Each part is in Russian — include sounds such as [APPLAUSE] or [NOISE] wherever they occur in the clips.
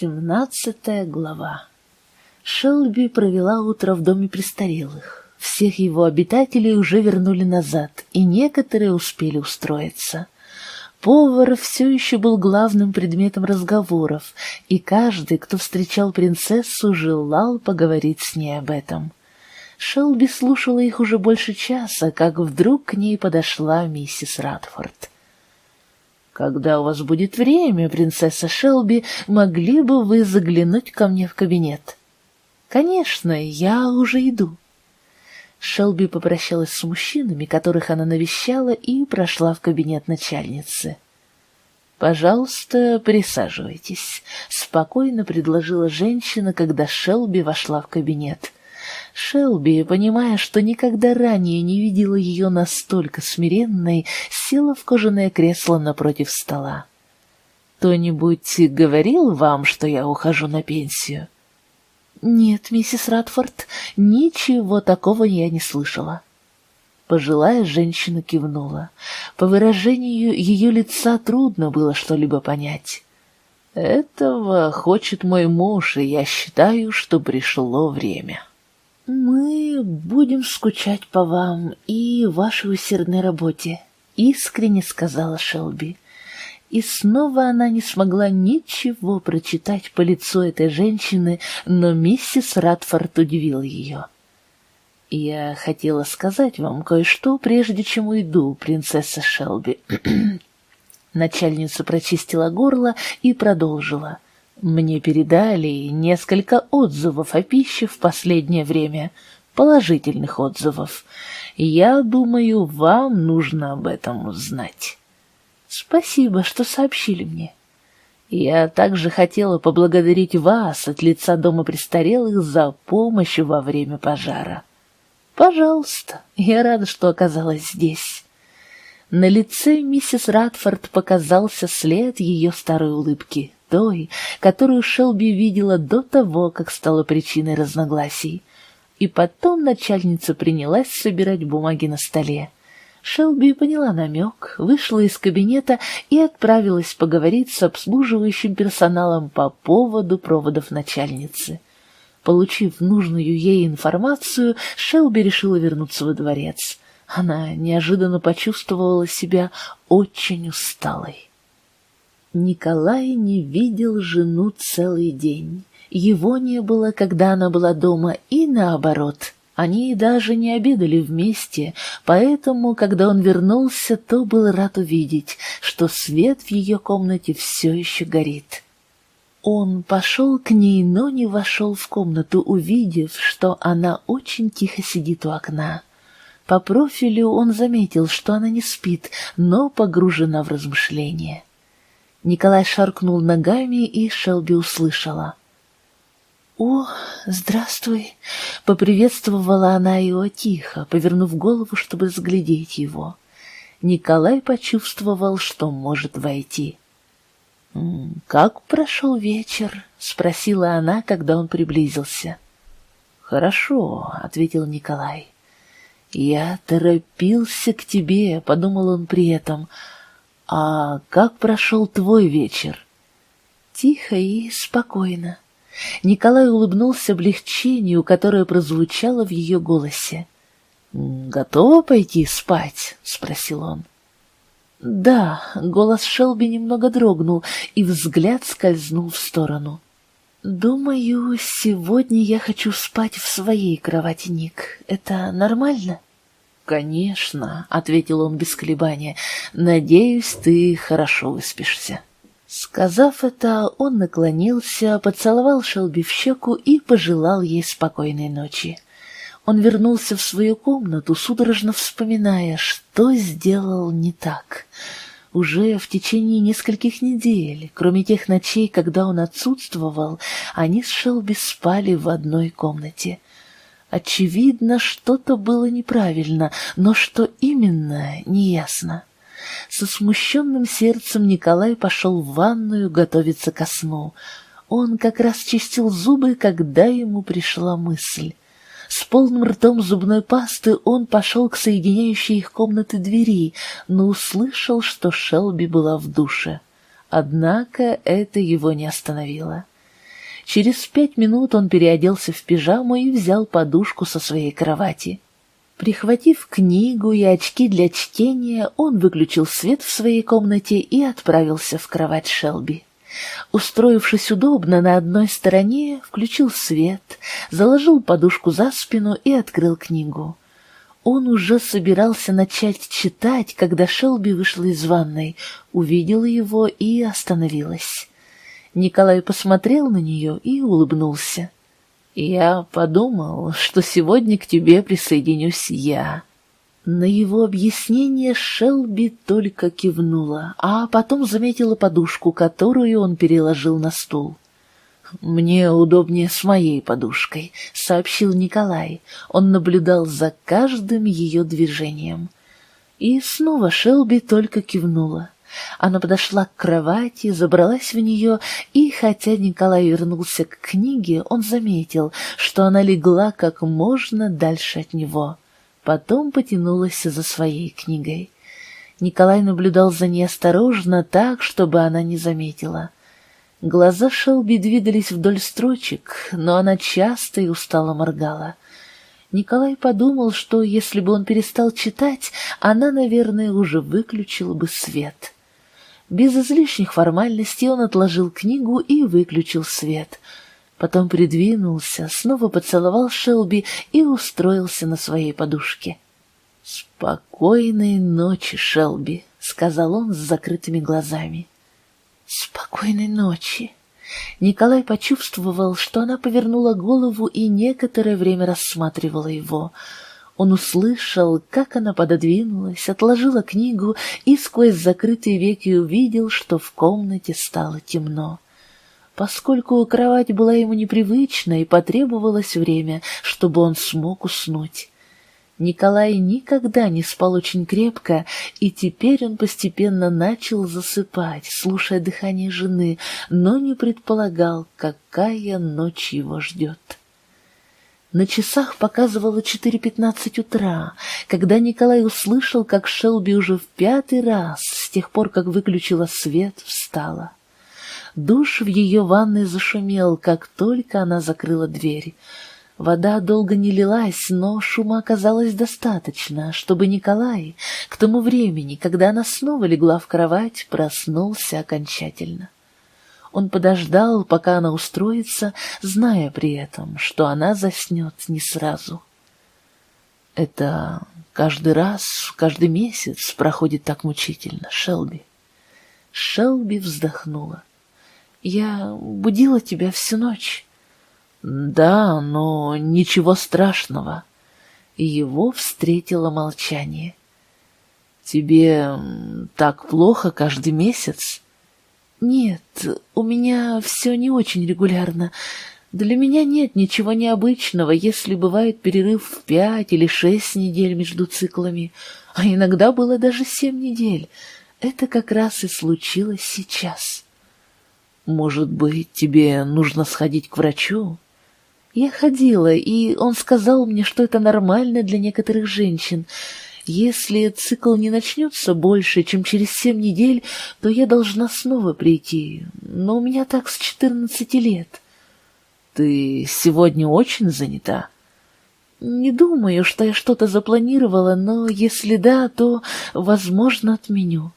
Семнадцатая глава. Шелби провела утро в доме престарелых. Всех его обитателей уже вернули назад, и некоторые успели устроиться. Повар все еще был главным предметом разговоров, и каждый, кто встречал принцессу, желал поговорить с ней об этом. Шелби слушала их уже больше часа, как вдруг к ней подошла миссис Радфорд. «Когда у вас будет время, принцесса Шелби, могли бы вы заглянуть ко мне в кабинет?» «Конечно, я уже иду». Шелби попрощалась с мужчинами, которых она навещала, и прошла в кабинет начальницы. «Пожалуйста, присаживайтесь», — спокойно предложила женщина, когда Шелби вошла в кабинет. Шелби, понимая, что никогда ранее не видела ее настолько смиренной, села в кожаное кресло напротив стола. «Кто-нибудь говорил вам, что я ухожу на пенсию?» «Нет, миссис Радфорд, ничего такого я не слышала». Пожилая женщина кивнула. По выражению ее лица трудно было что-либо понять. «Этого хочет мой муж, и я считаю, что пришло время». «Мы будем скучать по вам и вашей усердной работе», — искренне сказала Шелби. И снова она не смогла ничего прочитать по лицу этой женщины, но миссис Радфорд удивила ее. «Я хотела сказать вам кое-что, прежде чем уйду, принцесса Шелби». [CLEARS THROAT] Начальница прочистила горло и продолжила. «Мне передали несколько отзывов о пище в последнее время, положительных отзывов. Я думаю, вам нужно об этом знать». Спасибо, что сообщили мне. Я также хотела поблагодарить вас от лица Дома престарелых за помощь во время пожара. Пожалуйста, я рада, что оказалась здесь. На лице миссис Радфорд показался след ее старой улыбки, той, которую Шелби видела до того, как стала причиной разногласий. И потом начальница принялась собирать бумаги на столе. Шелби поняла намек, вышла из кабинета и отправилась поговорить с обслуживающим персоналом по поводу проводов начальницы. Получив нужную ей информацию, Шелби решила вернуться во дворец. Она неожиданно почувствовала себя очень усталой. Николай не видел жену целый день. Его не было, когда она была дома, и наоборот — они даже не обедали вместе, поэтому, когда он вернулся, то был рад увидеть, что свет в ее комнате все еще горит. Он пошел к ней, но не вошел в комнату, увидев, что она очень тихо сидит у окна. По профилю он заметил, что она не спит, но погружена в размышления. Николай шаркнул ногами, и Шелби услышала. «О, здравствуй!» — поприветствовала она его тихо, повернув голову, чтобы разглядеть его. Николай почувствовал, что может войти. «Как прошел вечер?» — спросила она, когда он приблизился. «Хорошо», — ответил Николай. «Я торопился к тебе», — подумал он при этом. «А как прошел твой вечер?» «Тихо и спокойно», Николай улыбнулся облегчению, которое прозвучало в ее голосе. «Готова пойти спать?» — спросил он. «Да», — голос Шелби немного дрогнул, и взгляд скользнул в сторону. «Думаю, сегодня я хочу спать в своей кровати, Ник. Это нормально?» «Конечно», — ответил он без колебания. «Надеюсь, ты хорошо выспишься». Сказав это, он наклонился, поцеловал Шелби в щеку и пожелал ей спокойной ночи. Он вернулся в свою комнату, судорожно вспоминая, что сделал не так. Уже в течение нескольких недель, кроме тех ночей, когда он отсутствовал, они с Шелби спали в одной комнате. Очевидно, что-то было неправильно, но что именно, неясно. Со смущенным сердцем Николай пошел в ванную готовиться ко сну. Он как раз чистил зубы, когда ему пришла мысль. С полным ртом зубной пасты он пошел к соединяющей их комнаты двери, но услышал, что Шелби была в душе. Однако это его не остановило. Через пять минут он переоделся в пижаму и взял подушку со своей кровати. Прихватив книгу и очки для чтения, он выключил свет в своей комнате и отправился в кровать Шелби. Устроившись удобно на одной стороне, включил свет, заложил подушку за спину и открыл книгу. Он уже собирался начать читать, когда Шелби вышла из ванной, увидела его и остановилась. Николай посмотрел на нее и улыбнулся. «Я подумал, что сегодня к тебе присоединюсь я». На его объяснение Шелби только кивнула, а потом заметила подушку, которую он переложил на стул. «Мне удобнее с моей подушкой», — сообщил Николай. Он наблюдал за каждым ее движением. И снова Шелби только кивнула. Она подошла к кровати, забралась в нее, и, хотя Николай вернулся к книге, он заметил, что она легла как можно дальше от него. Потом потянулась за своей книгой. Николай наблюдал за ней осторожно, так, чтобы она не заметила. Глаза Шелби двигались вдоль строчек, но она часто и устало моргала. Николай подумал, что если бы он перестал читать, она, наверное, уже выключила бы свет. Без излишних формальностей он отложил книгу и выключил свет. Потом придвинулся, снова поцеловал Шелби и устроился на своей подушке. «Спокойной ночи, Шелби», — сказал он с закрытыми глазами. «Спокойной ночи!» Николай почувствовал, что она повернула голову и некоторое время рассматривала его. Он услышал, как она пододвинулась, отложила книгу и сквозь закрытые веки увидел, что в комнате стало темно. Поскольку кровать была ему непривычна и потребовалось время, чтобы он смог уснуть. Николай никогда не спал очень крепко, и теперь он постепенно начал засыпать, слушая дыхание жены, но не предполагал, какая ночь его ждет. На часах показывало 4.15 утра, когда Николай услышал, как Шелби уже в пятый раз, с тех пор, как выключила свет, встала. Душ в ее ванной зашумел, как только она закрыла дверь. Вода долго не лилась, но шума оказалось достаточно, чтобы Николай к тому времени, когда она снова легла в кровать, проснулся окончательно. Он подождал, пока она устроится, зная при этом, что она заснет не сразу. Это каждый раз, каждый месяц проходит так мучительно, Шелби. Шелби вздохнула. «Я будила тебя всю ночь». «Да, но ничего страшного». Его встретило молчание. «Тебе так плохо каждый месяц?» «Нет, у меня все не очень регулярно. Для меня нет ничего необычного, если бывает перерыв в пять или шесть недель между циклами, а иногда было даже семь недель. Это как раз и случилось сейчас». «Может быть, тебе нужно сходить к врачу?» Я ходила, и он сказал мне, что это нормально для некоторых женщин. Если цикл не начнется больше, чем через семь недель, то я должна снова прийти. Но у меня так с четырнадцати лет. Ты сегодня очень занята? Не думаю, что я что-то запланировала, но если да, то, возможно, отменю.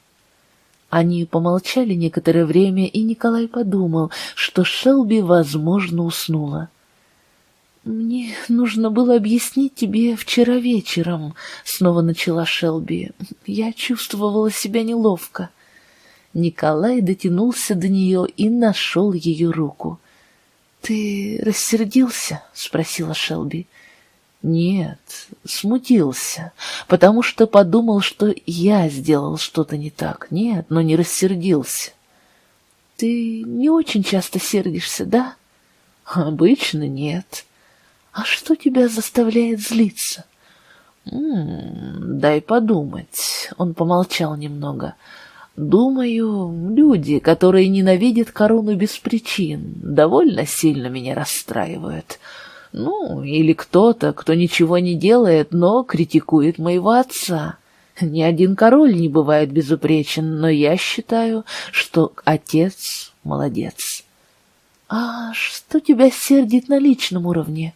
Они помолчали некоторое время, и Николай подумал, что Шелби, возможно, уснула. «Мне нужно было объяснить тебе вчера вечером», — снова начала Шелби. «Я чувствовала себя неловко». Николай дотянулся до нее и нашел ее руку. «Ты рассердился?» — спросила Шелби. «Нет, смутился, потому что подумал, что я сделал что-то не так. Нет, но не рассердился». «Ты не очень часто сердишься, да?» «Обычно нет». «А что тебя заставляет злиться?» «М -м, «Дай подумать». Он помолчал немного. «Думаю, люди, которые ненавидят корону без причин, довольно сильно меня расстраивают. Ну, или кто-то, кто ничего не делает, но критикует моего отца. Ни один король не бывает безупречен, но я считаю, что отец молодец». «А что тебя сердит на личном уровне?»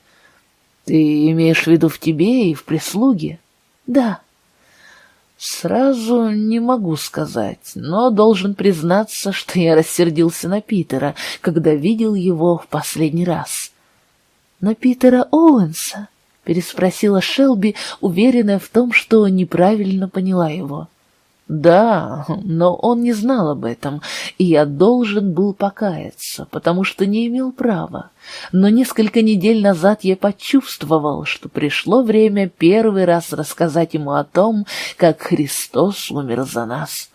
«Ты имеешь в виду в тебе и в прислуге?» «Да». «Сразу не могу сказать, но должен признаться, что я рассердился на Питера, когда видел его в последний раз». «На Питера Оуэнса?» — переспросила Шелби, уверенная в том, что неправильно поняла его. Да, но он не знал об этом, и я должен был покаяться, потому что не имел права. Но несколько недель назад я почувствовал, что пришло время первый раз рассказать ему о том, как Христос умер за нас.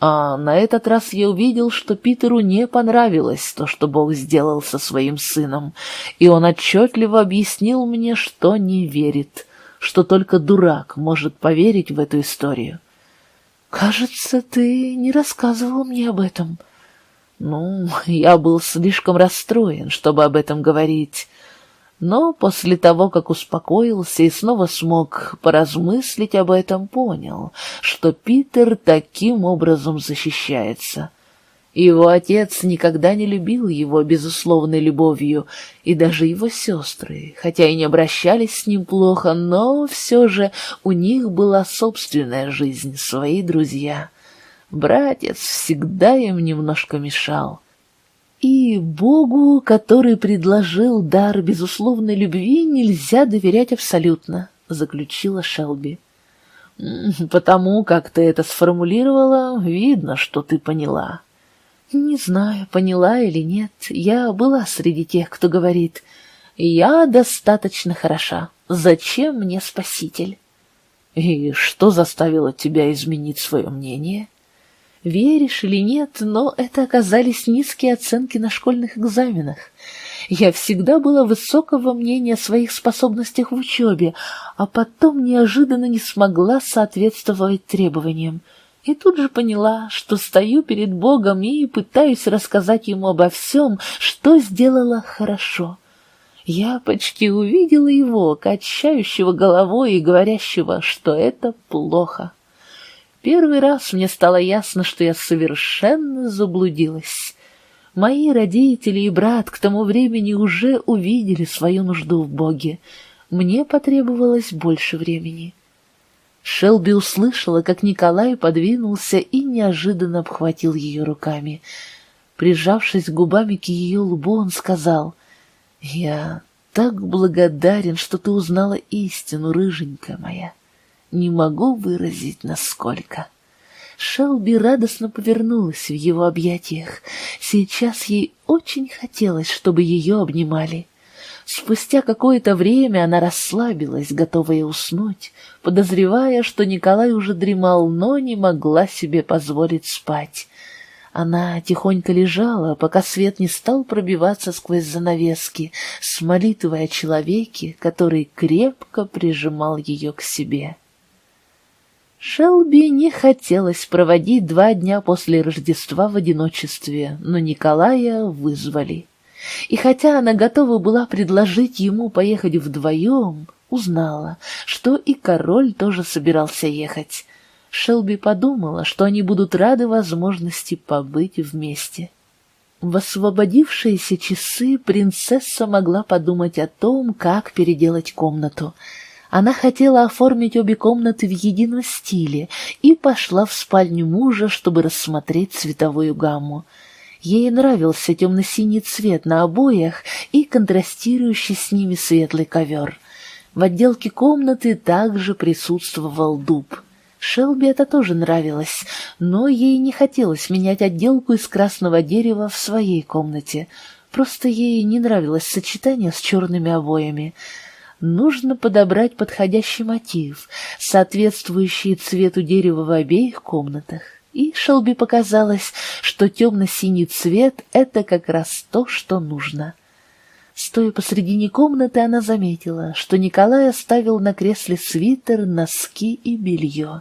А на этот раз я увидел, что Питеру не понравилось то, что Бог сделал со своим сыном, и он отчетливо объяснил мне, что не верит, что только дурак может поверить в эту историю. «Кажется, ты не рассказывал мне об этом». «Ну, я был слишком расстроен, чтобы об этом говорить». Но после того, как успокоился и снова смог поразмыслить об этом, понял, что Питер таким образом защищается. Его отец никогда не любил его безусловной любовью, и даже его сестры, хотя и не обращались с ним плохо, но все же у них была собственная жизнь, свои друзья. Братец всегда им немножко мешал. И Богу, который предложил дар безусловной любви, нельзя доверять абсолютно, заключила Шелби. Потому как ты это сформулировала, видно, что ты поняла. Не знаю, поняла или нет, я была среди тех, кто говорит, «Я достаточно хороша, зачем мне спаситель?» И что заставило тебя изменить свое мнение? Веришь или нет, но это оказались низкие оценки на школьных экзаменах. Я всегда была высокого мнения о своих способностях в учебе, а потом неожиданно не смогла соответствовать требованиям и тут же поняла, что стою перед Богом и пытаюсь рассказать ему обо всем, что сделала хорошо. Я почти увидела его, качающего головой и говорящего, что это плохо. Первый раз мне стало ясно, что я совершенно заблудилась. Мои родители и брат к тому времени уже увидели свою нужду в Боге. Мне потребовалось больше времени. Шелби услышала, как Николай подвинулся и неожиданно обхватил ее руками. Прижавшись губами к ее лбу, он сказал, «Я так благодарен, что ты узнала истину, рыженькая моя. Не могу выразить, насколько». Шелби радостно повернулась в его объятиях. Сейчас ей очень хотелось, чтобы ее обнимали. Спустя какое-то время она расслабилась, готовая уснуть, подозревая, что Николай уже дремал, но не могла себе позволить спать. Она тихонько лежала, пока свет не стал пробиваться сквозь занавески, с молитвой о человеке, который крепко прижимал ее к себе. Шелби не хотелось проводить два дня после Рождества в одиночестве, но Николая вызвали. И хотя она готова была предложить ему поехать вдвоем, узнала, что и король тоже собирался ехать. Шелби подумала, что они будут рады возможности побыть вместе. В освободившиеся часы принцесса могла подумать о том, как переделать комнату. Она хотела оформить обе комнаты в едином стиле и пошла в спальню мужа, чтобы рассмотреть цветовую гамму. Ей нравился темно-синий цвет на обоях и контрастирующий с ними светлый ковер. В отделке комнаты также присутствовал дуб. Шелби это тоже нравилось, но ей не хотелось менять отделку из красного дерева в своей комнате. Просто ей не нравилось сочетание с черными обоями. Нужно подобрать подходящий мотив, соответствующий цвету дерева в обеих комнатах и Шелби показалось, что темно-синий цвет — это как раз то, что нужно. Стоя посредине комнаты, она заметила, что Николай оставил на кресле свитер, носки и белье.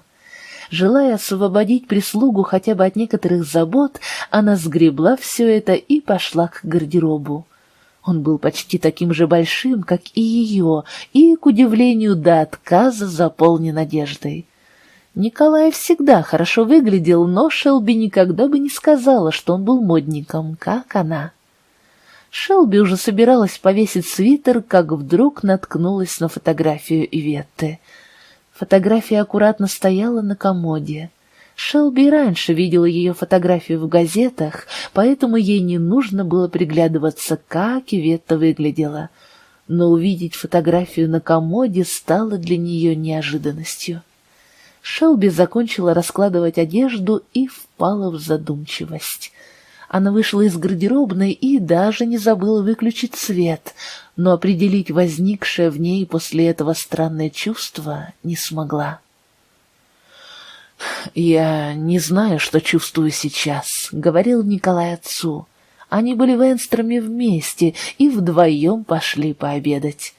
Желая освободить прислугу хотя бы от некоторых забот, она сгребла все это и пошла к гардеробу. Он был почти таким же большим, как и ее, и, к удивлению до отказа, заполнен одеждой. Николай всегда хорошо выглядел, но Шелби никогда бы не сказала, что он был модником, как она. Шелби уже собиралась повесить свитер, как вдруг наткнулась на фотографию Иветты. Фотография аккуратно стояла на комоде. Шелби раньше видела ее фотографию в газетах, поэтому ей не нужно было приглядываться, как Иветта выглядела. Но увидеть фотографию на комоде стало для нее неожиданностью. Шелби закончила раскладывать одежду и впала в задумчивость. Она вышла из гардеробной и даже не забыла выключить свет, но определить возникшее в ней после этого странное чувство не смогла. «Я не знаю, что чувствую сейчас», — говорил Николай отцу. Они были в Энстроме вместе и вдвоем пошли пообедать.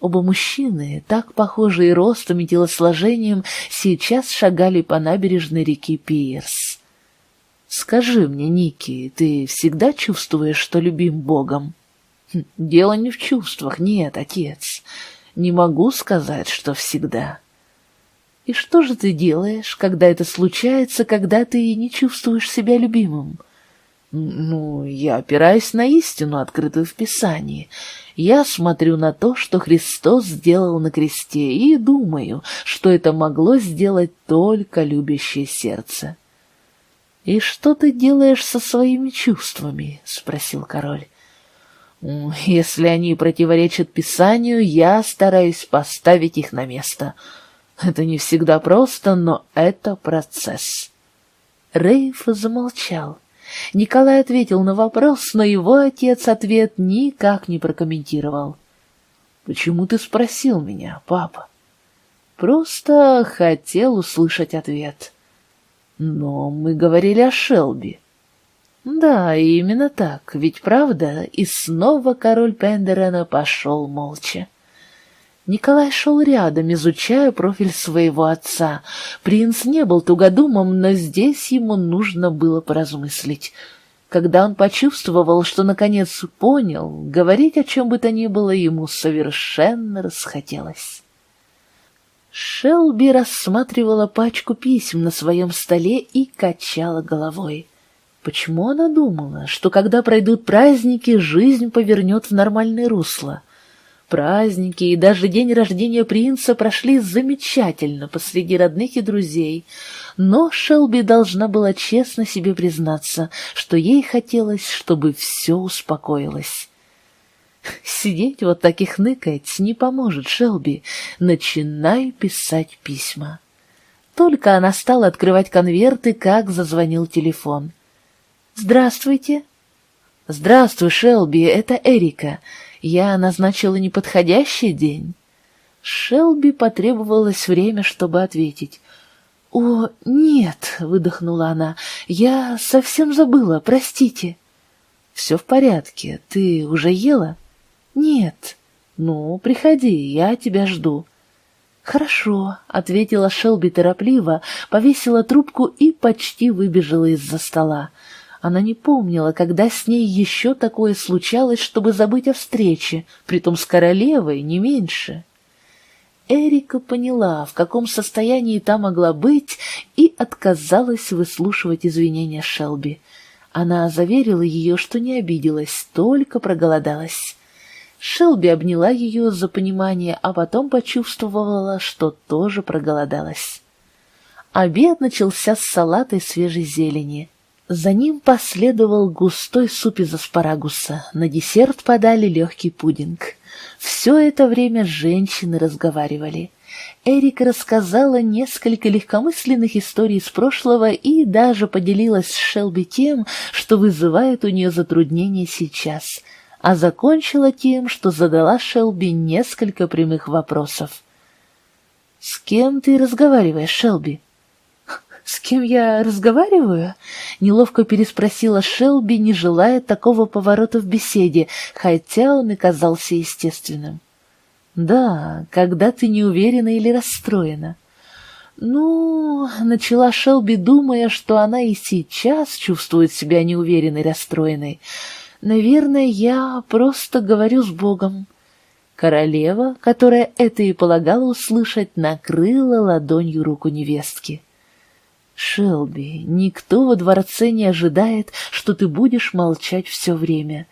Оба мужчины, так похожие ростом и телосложением, сейчас шагали по набережной реки Пирс. Скажи мне, Ники, ты всегда чувствуешь, что любим Богом? Хм, дело не в чувствах, нет, отец. Не могу сказать, что всегда. И что же ты делаешь, когда это случается, когда ты не чувствуешь себя любимым? Ну, я опираюсь на истину, открытую в Писании. Я смотрю на то, что Христос сделал на кресте, и думаю, что это могло сделать только любящее сердце. «И что ты делаешь со своими чувствами?» — спросил король. «Если они противоречат Писанию, я стараюсь поставить их на место. Это не всегда просто, но это процесс». Рейф замолчал. Николай ответил на вопрос, но его отец ответ никак не прокомментировал. «Почему ты спросил меня, папа?» «Просто хотел услышать ответ». Но мы говорили о Шелби. Да, именно так, ведь правда? И снова король Пендерена пошел молча. Николай шел рядом, изучая профиль своего отца. Принц не был тугодумом, но здесь ему нужно было поразмыслить. Когда он почувствовал, что наконец понял, говорить о чем бы то ни было ему совершенно расхотелось. Шелби рассматривала пачку писем на своем столе и качала головой. Почему она думала, что когда пройдут праздники, жизнь повернет в нормальное русло? Праздники и даже день рождения принца прошли замечательно посреди родных и друзей, но Шелби должна была честно себе признаться, что ей хотелось, чтобы все успокоилось. Сидеть вот так и хныкать не поможет, Шелби. Начинай писать письма. Только она стала открывать конверты, как зазвонил телефон. «Здравствуйте». «Здравствуй, Шелби, это Эрика. Я назначила неподходящий день». Шелби потребовалось время, чтобы ответить. «О, нет», — выдохнула она, — «я совсем забыла, простите». «Все в порядке. Ты уже ела?» «Нет». «Ну, приходи, я тебя жду». «Хорошо», — ответила Шелби торопливо, повесила трубку и почти выбежала из-за стола. Она не помнила, когда с ней еще такое случалось, чтобы забыть о встрече, притом с королевой не меньше. Эрика поняла, в каком состоянии та могла быть, и отказалась выслушивать извинения Шелби. Она заверила ее, что не обиделась, только проголодалась. Шелби обняла ее за понимание, а потом почувствовала, что тоже проголодалась. Обед начался с салата из свежей зелени. За ним последовал густой суп из аспарагуса. На десерт подали легкий пудинг. Все это время женщины разговаривали. Эрика рассказала несколько легкомысленных историй из прошлого и даже поделилась с Шелби тем, что вызывает у нее затруднения сейчас — а закончила тем, что задала Шелби несколько прямых вопросов. «С кем ты разговариваешь, Шелби?» «С кем я разговариваю?» — неловко переспросила Шелби, не желая такого поворота в беседе, хотя он и казался естественным. «Да, когда ты не уверена или расстроена». «Ну...» — начала Шелби, думая, что она и сейчас чувствует себя неуверенной, расстроенной. Наверное, я просто говорю с Богом. Королева, которая это и полагала услышать, накрыла ладонью руку невестки. «Шелби, никто во дворце не ожидает, что ты будешь молчать все время.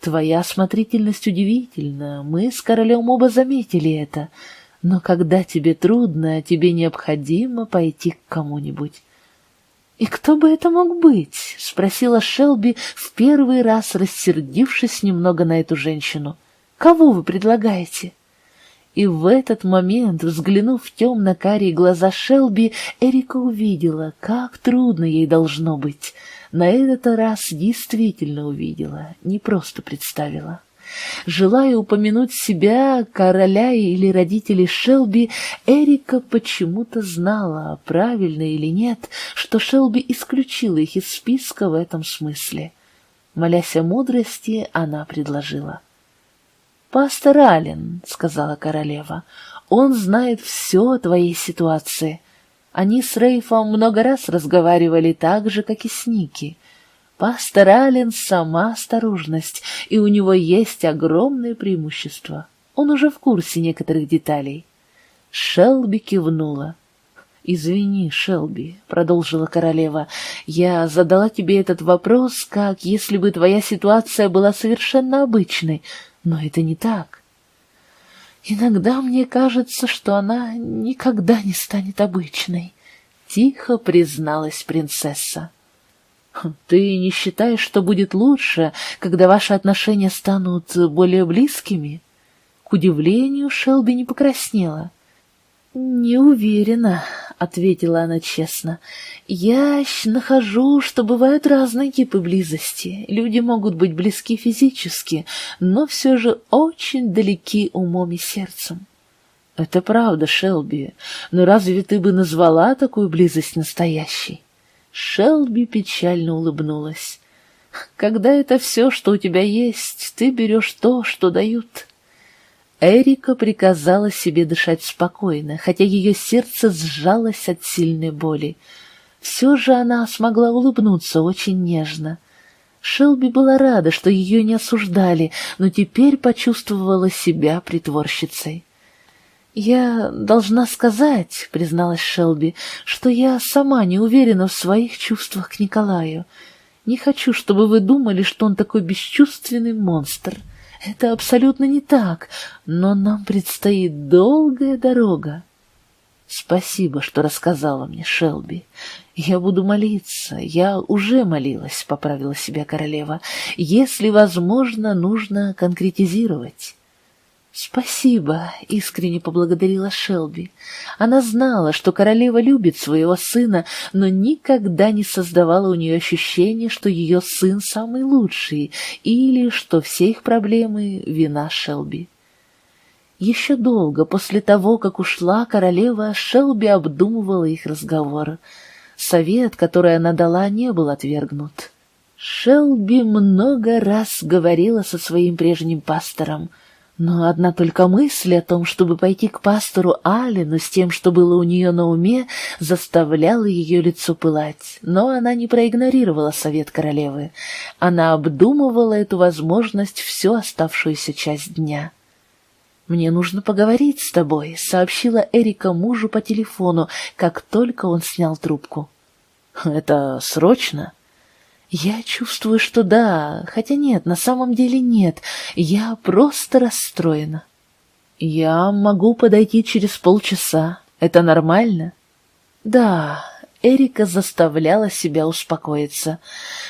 Твоя осмотрительность удивительна, мы с королем оба заметили это. Но когда тебе трудно, тебе необходимо пойти к кому-нибудь. «И кто бы это мог быть?» — спросила Шелби, в первый раз рассердившись немного на эту женщину. «Кого вы предлагаете?» И в этот момент, взглянув в темно-карие глаза Шелби, Эрика увидела, как трудно ей должно быть. На этот раз действительно увидела, не просто представила. Желая упомянуть себя, короля или родителей Шелби, Эрика почему-то знала, правильно или нет, что Шелби исключила их из списка в этом смысле. Молясь о мудрости, она предложила. «Пастор Аллен», — сказала королева, — «он знает все о твоей ситуации. Они с Рейфом много раз разговаривали так же, как и с Ники». Пастор Аллен сама осторожность, и у него есть огромное преимущество. Он уже в курсе некоторых деталей. Шелби кивнула. «Извини, Шелби», — продолжила королева, — «я задала тебе этот вопрос, как если бы твоя ситуация была совершенно обычной, но это не так. Иногда мне кажется, что она никогда не станет обычной», — тихо призналась принцесса. Ты не считаешь, что будет лучше, когда ваши отношения станут более близкими? К удивлению, Шелби не покраснела. «Не уверена», — ответила она честно. «Я нахожу, что бывают разные типы близости. Люди могут быть близки физически, но все же очень далеки умом и сердцем». «Это правда, Шелби, но разве ты бы назвала такую близость настоящей?» Шелби печально улыбнулась. «Когда это все, что у тебя есть, ты берешь то, что дают». Эрика приказала себе дышать спокойно, хотя ее сердце сжалось от сильной боли. Все же она смогла улыбнуться очень нежно. Шелби была рада, что ее не осуждали, но теперь почувствовала себя притворщицей. «Я должна сказать, — призналась Шелби, — что я сама не уверена в своих чувствах к Николаю. Не хочу, чтобы вы думали, что он такой бесчувственный монстр. Это абсолютно не так, но нам предстоит долгая дорога. Спасибо, что рассказала мне, Шелби. Я буду молиться. Я уже молилась, — поправила себя королева. Если возможно, нужно конкретизировать. «Спасибо», — искренне поблагодарила Шелби. Она знала, что королева любит своего сына, но никогда не создавала у нее ощущения, что ее сын самый лучший или что все их проблемы — вина Шелби. Еще долго после того, как ушла королева, Шелби обдумывала их разговор. Совет, который она дала, не был отвергнут. Шелби много раз говорила со своим прежним пастором — но одна только мысль о том, чтобы пойти к пастору Алину с тем, что было у нее на уме, заставляла ее лицо пылать. Но она не проигнорировала совет королевы. Она обдумывала эту возможность всю оставшуюся часть дня. «Мне нужно поговорить с тобой», — сообщила Эрика мужу по телефону, как только он снял трубку. «Это срочно?» Я чувствую, что да, хотя нет, на самом деле нет. Я просто расстроена. Я могу подойти через полчаса. Это нормально? Да, Эрика заставляла себя успокоиться.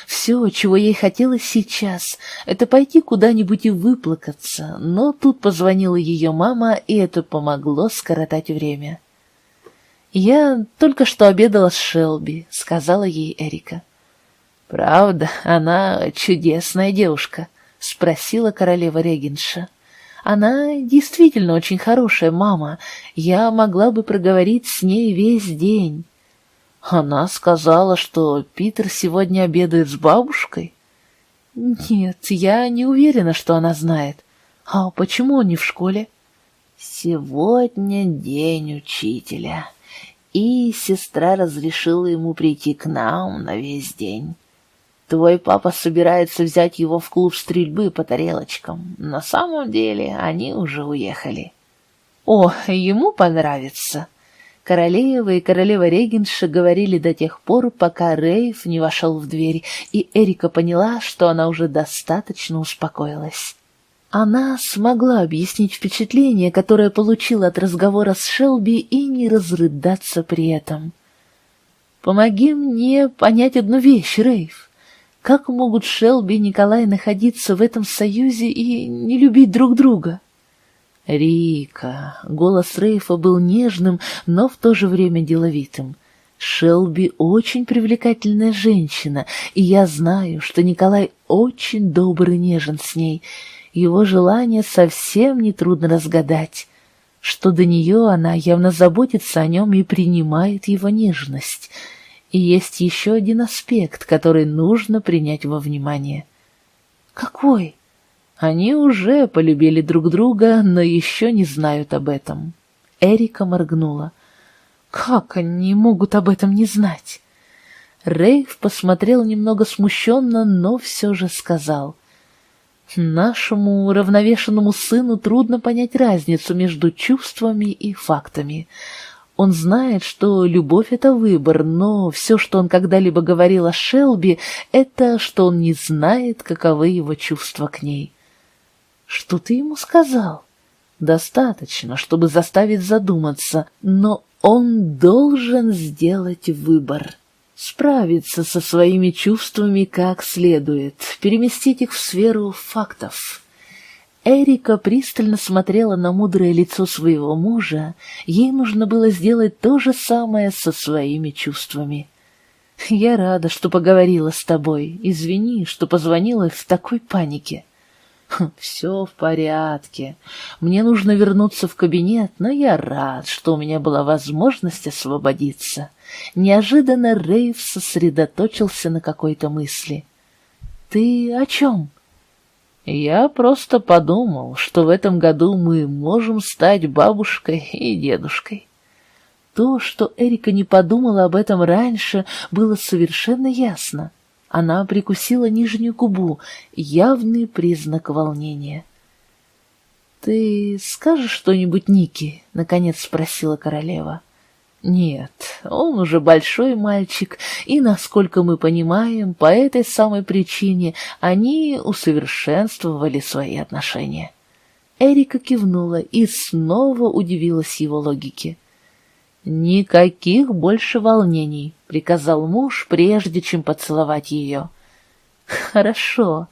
Все, чего ей хотелось сейчас, это пойти куда-нибудь и выплакаться, но тут позвонила ее мама, и это помогло скоротать время. «Я только что обедала с Шелби», — сказала ей Эрика. «Правда, она чудесная девушка?» — спросила королева Регенша. «Она действительно очень хорошая мама. Я могла бы проговорить с ней весь день». «Она сказала, что Питер сегодня обедает с бабушкой?» «Нет, я не уверена, что она знает. А почему он не в школе?» «Сегодня день учителя, и сестра разрешила ему прийти к нам на весь день». Твой папа собирается взять его в клуб стрельбы по тарелочкам. На самом деле они уже уехали. О, ему понравится. Королева и королева-регенша говорили до тех пор, пока Рейв не вошел в дверь, и Эрика поняла, что она уже достаточно успокоилась. Она смогла объяснить впечатление, которое получила от разговора с Шелби, и не разрыдаться при этом. «Помоги мне понять одну вещь, Рейв. Как могут Шелби и Николай находиться в этом союзе и не любить друг друга?» «Рика!» — голос Рейфа был нежным, но в то же время деловитым. «Шелби очень привлекательная женщина, и я знаю, что Николай очень добрый и нежен с ней. Его желание совсем нетрудно разгадать. Что до нее она явно заботится о нем и принимает его нежность. И есть еще один аспект, который нужно принять во внимание». «Какой?» Они уже полюбили друг друга, но еще не знают об этом. Эрика моргнула. Как они могут об этом не знать? Рейв посмотрел немного смущенно, но все же сказал. Нашему уравновешенному сыну трудно понять разницу между чувствами и фактами. Он знает, что любовь — это выбор, но все, что он когда-либо говорил о Шелби, это что он не знает, каковы его чувства к ней. Что ты ему сказал? Достаточно, чтобы заставить задуматься, но он должен сделать выбор. Справиться со своими чувствами как следует, переместить их в сферу фактов. Эрика пристально смотрела на мудрое лицо своего мужа, ей нужно было сделать то же самое со своими чувствами. «Я рада, что поговорила с тобой. Извини, что позвонила в такой панике». «Все в порядке. Мне нужно вернуться в кабинет, но я рад, что у меня была возможность освободиться». Неожиданно Рейв сосредоточился на какой-то мысли. «Ты о чем?» «Я просто подумал, что в этом году мы можем стать бабушкой и дедушкой». То, что Эрика не подумала об этом раньше, было совершенно ясно. Она прикусила нижнюю губу, явный признак волнения. «Ты скажешь что-нибудь Нике?» — наконец спросила королева. «Нет, он уже большой мальчик, и, насколько мы понимаем, по этой самой причине они усовершенствовали свои отношения». Эрика кивнула и снова удивилась его логике. «Никаких больше волнений», — приказал муж, прежде чем поцеловать ее. «Хорошо.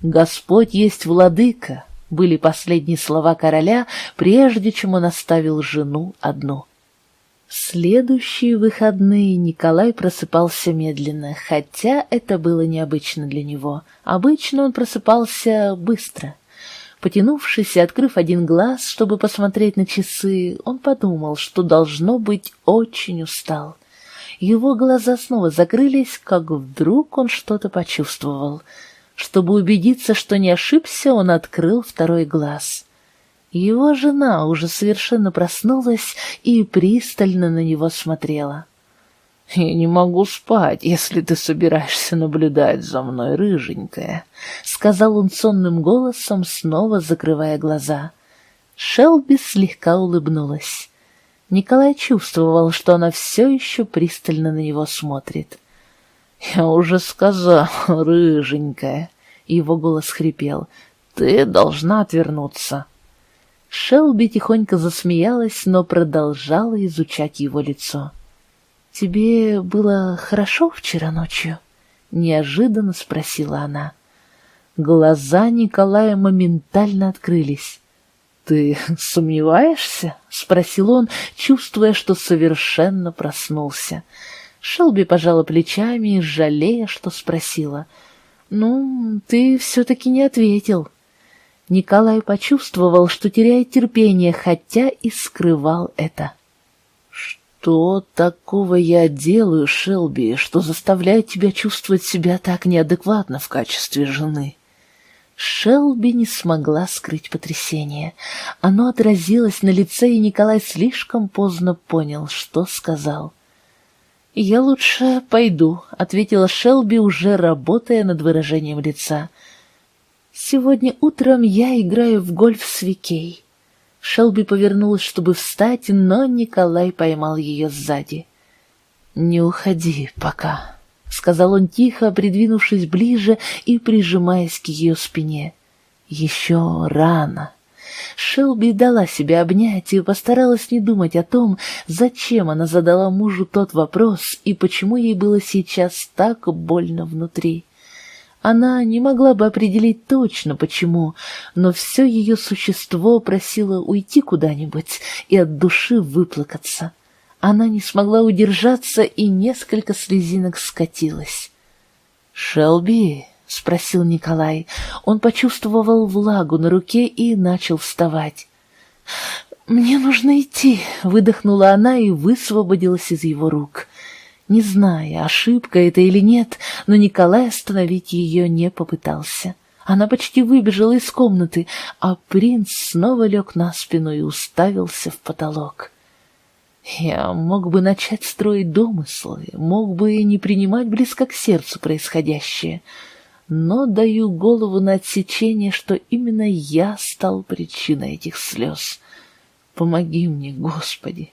Господь есть владыка», — были последние слова короля, прежде чем он оставил жену одну. Следующие выходные Николай просыпался медленно, хотя это было необычно для него. Обычно он просыпался быстро. Потянувшись и открыв один глаз, чтобы посмотреть на часы, он подумал, что, должно быть, очень устал. Его глаза снова закрылись, как вдруг он что-то почувствовал. Чтобы убедиться, что не ошибся, он открыл второй глаз. Его жена уже совершенно проснулась и пристально на него смотрела. «Я не могу спать, если ты собираешься наблюдать за мной, рыженькая», — сказал он сонным голосом, снова закрывая глаза. Шелби слегка улыбнулась. Николай чувствовал, что она все еще пристально на него смотрит. «Я уже сказал, [LAUGHS] рыженькая», — его голос хрипел, — «ты должна отвернуться». Шелби тихонько засмеялась, но продолжала изучать его лицо. «Тебе было хорошо вчера ночью?» — неожиданно спросила она. Глаза Николая моментально открылись. «Ты сомневаешься?» — спросил он, чувствуя, что совершенно проснулся. Шелби пожала плечами, жалея, что спросила. «Ну, ты все-таки не ответил». Николай почувствовал, что теряет терпение, хотя и скрывал это. «Что такого я делаю, Шелби, что заставляет тебя чувствовать себя так неадекватно в качестве жены?» Шелби не смогла скрыть потрясение. Оно отразилось на лице, и Николай слишком поздно понял, что сказал. «Я лучше пойду», — ответила Шелби, уже работая над выражением лица. «Сегодня утром я играю в гольф с Викей». Шелби повернулась, чтобы встать, но Николай поймал ее сзади. «Не уходи пока», — сказал он тихо, придвинувшись ближе и прижимаясь к ее спине. «Еще рано». Шелби дала себя обнять и постаралась не думать о том, зачем она задала мужу тот вопрос и почему ей было сейчас так больно внутри. Она не могла бы определить точно почему, но все ее существо просило уйти куда-нибудь и от души выплакаться. Она не смогла удержаться и несколько слезинок скатилась. «Шелби?» — спросил Николай. Он почувствовал влагу на руке и начал вставать. «Мне нужно идти», — выдохнула она и высвободилась из его рук. Не зная, ошибка это или нет, но Николай остановить ее не попытался. Она почти выбежала из комнаты, а принц снова лег на спину и уставился в потолок. Я мог бы начать строить домыслы, мог бы не принимать близко к сердцу происходящее, но даю голову на отсечение, что именно я стал причиной этих слез. Помоги мне, Господи!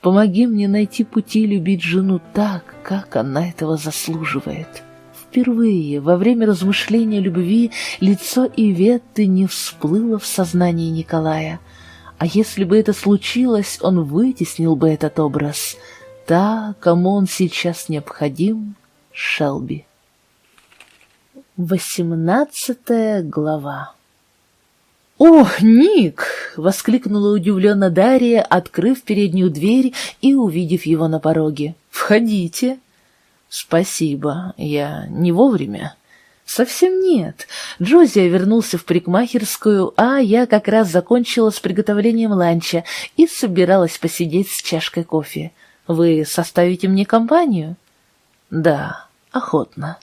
Помоги мне найти пути любить жену так, как она этого заслуживает. Впервые во время размышления любви лицо Иветты не всплыло в сознании Николая. А если бы это случилось, он вытеснил бы этот образ. Та, кому он сейчас необходим, Шелби. Восемнадцатая глава «О, Ник!» — воскликнула удивленно Дарья, открыв переднюю дверь и увидев его на пороге. «Входите!» «Спасибо, я не вовремя». «Совсем нет. Джозия вернулся в парикмахерскую, а я как раз закончила с приготовлением ланча и собиралась посидеть с чашкой кофе. Вы составите мне компанию?» «Да, охотно».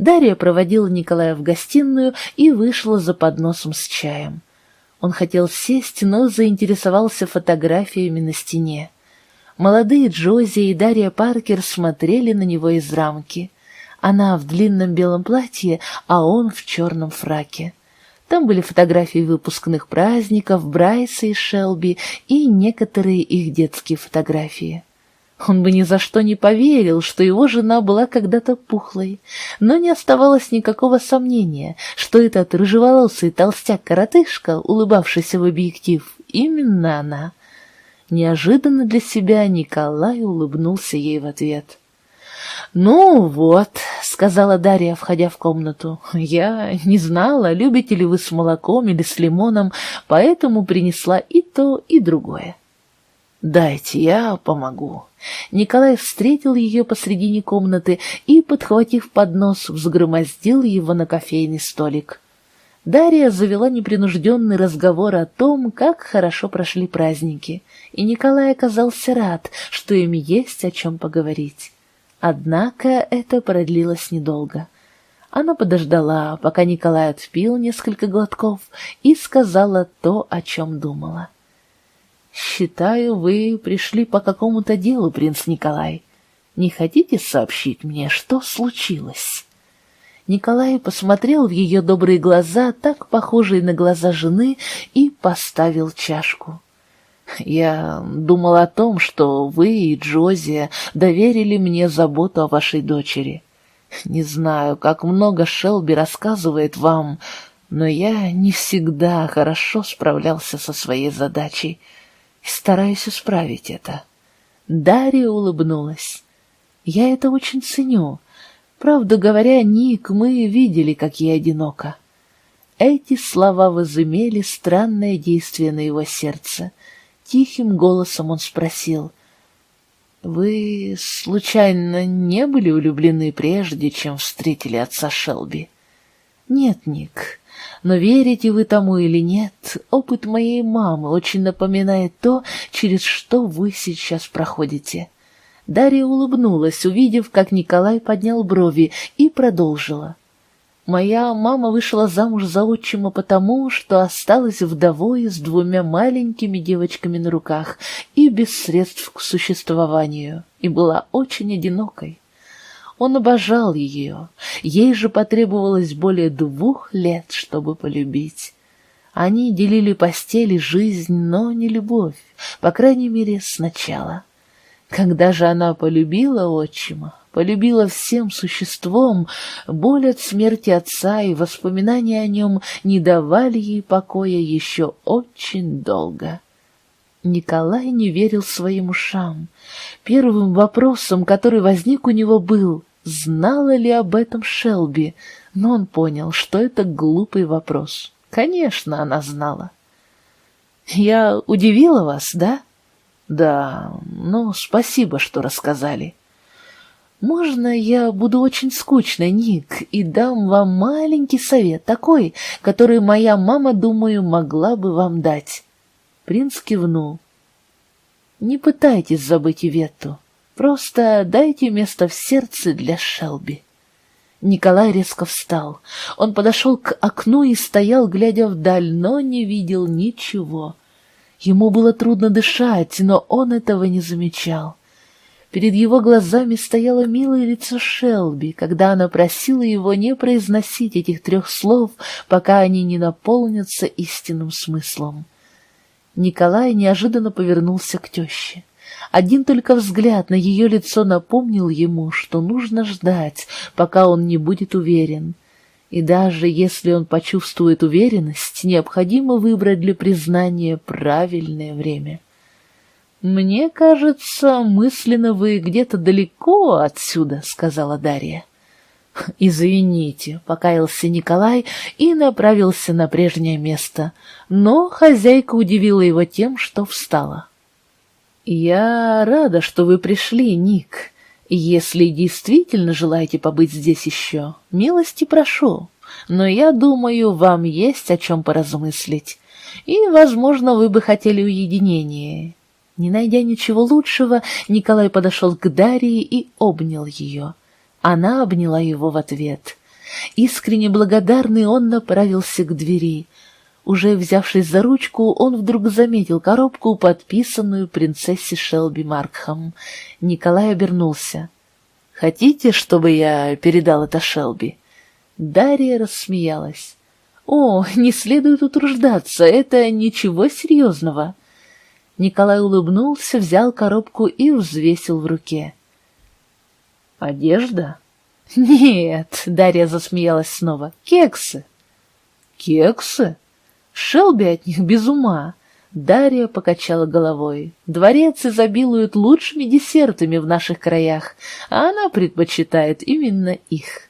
Дарья проводила Николая в гостиную и вышла за подносом с чаем. Он хотел сесть, но заинтересовался фотографиями на стене. Молодые Джози и Дарья Паркер смотрели на него из рамки. Она в длинном белом платье, а он в черном фраке. Там были фотографии выпускных праздников Брайса и Шелби и некоторые их детские фотографии. Он бы ни за что не поверил, что его жена была когда-то пухлой, но не оставалось никакого сомнения, что этот рыжеволосый толстяк-коротышка, улыбавшийся в объектив, именно она. Неожиданно для себя Николай улыбнулся ей в ответ. «Ну вот», — сказала Дарья, входя в комнату, — «я не знала, любите ли вы с молоком или с лимоном, поэтому принесла и то, и другое». «Дайте, я помогу». Николай встретил ее посредине комнаты и, подхватив поднос, взгромоздил его на кофейный столик. Дарья завела непринужденный разговор о том, как хорошо прошли праздники, и Николай оказался рад, что им есть о чем поговорить. Однако это продлилось недолго. Она подождала, пока Николай отпил несколько глотков, и сказала то, о чем думала. — «Считаю, вы пришли по какому-то делу, принц Николай. Не хотите сообщить мне, что случилось?» Николай посмотрел в ее добрые глаза, так похожие на глаза жены, и поставил чашку. «Я думал о том, что вы и Джозия доверили мне заботу о вашей дочери. Не знаю, как много Шелби рассказывает вам, но я не всегда хорошо справлялся со своей задачей» стараюсь исправить это. Дарья улыбнулась. Я это очень ценю. Правду говоря, Ник, мы видели, как я одинока. Эти слова возымели странное действие на его сердце. Тихим голосом он спросил. «Вы, случайно, не были влюблены прежде, чем встретили отца Шелби?» «Нет, Ник, но верите вы тому или нет, опыт моей мамы очень напоминает то, через что вы сейчас проходите. Дарья улыбнулась, увидев, как Николай поднял брови, и продолжила. Моя мама вышла замуж за отчима потому, что осталась вдовой с двумя маленькими девочками на руках и без средств к существованию, и была очень одинокой. Он обожал ее. Ей же потребовалось более двух лет, чтобы полюбить. Они делили постель и жизнь, но не любовь, по крайней мере, сначала. Когда же она полюбила отчима, полюбила всем существом, боль от смерти отца и воспоминания о нем не давали ей покоя еще очень долго. Николай не верил своим ушам. Первым вопросом, который возник у него, был, знала ли об этом Шелби, но он понял, что это глупый вопрос. Конечно, она знала. «Я удивила вас, да?» «Да, ну, спасибо, что рассказали». «Можно я буду очень скучной, Ник, и дам вам маленький совет, такой, который моя мама, думаю, могла бы вам дать?» Принц кивнул. «Не пытайтесь забыть Иветту, просто дайте место в сердце для Шелби». Николай резко встал. Он подошел к окну и стоял, глядя вдаль, но не видел ничего. Ему было трудно дышать, но он этого не замечал. Перед его глазами стояло милое лицо Шелби, когда она просила его не произносить этих трех слов, пока они не наполнятся истинным смыслом. Николай неожиданно повернулся к теще. Один только взгляд на ее лицо напомнил ему, что нужно ждать, пока он не будет уверен. И даже если он почувствует уверенность, необходимо выбрать для признания правильное время. «Мне кажется, мысленно вы где-то далеко отсюда», — сказала Дарья. «Извините», — покаялся Николай и направился на прежнее место, но хозяйка удивила его тем, что встала. «Я рада, что вы пришли, Ник. Если действительно желаете побыть здесь еще, милости прошу. Но я думаю, вам есть о чем поразмыслить. И, возможно, вы бы хотели уединения». Не найдя ничего лучшего, Николай подошел к Дарье и обнял ее. Она обняла его в ответ. Искренне благодарный он направился к двери — уже взявшись за ручку, он вдруг заметил коробку, подписанную принцессе Шелби Маркхам. Николай обернулся. «Хотите, чтобы я передал это Шелби?» Дарья рассмеялась. «О, не следует утруждаться, это ничего серьезного». Николай улыбнулся, взял коробку и взвесил в руке. «Одежда?» «Нет», — Дарья засмеялась снова, — «кексы». «Кексы?» Шелби от них без ума. Дарья покачала головой. Дворец изобилует лучшими десертами в наших краях, а она предпочитает именно их.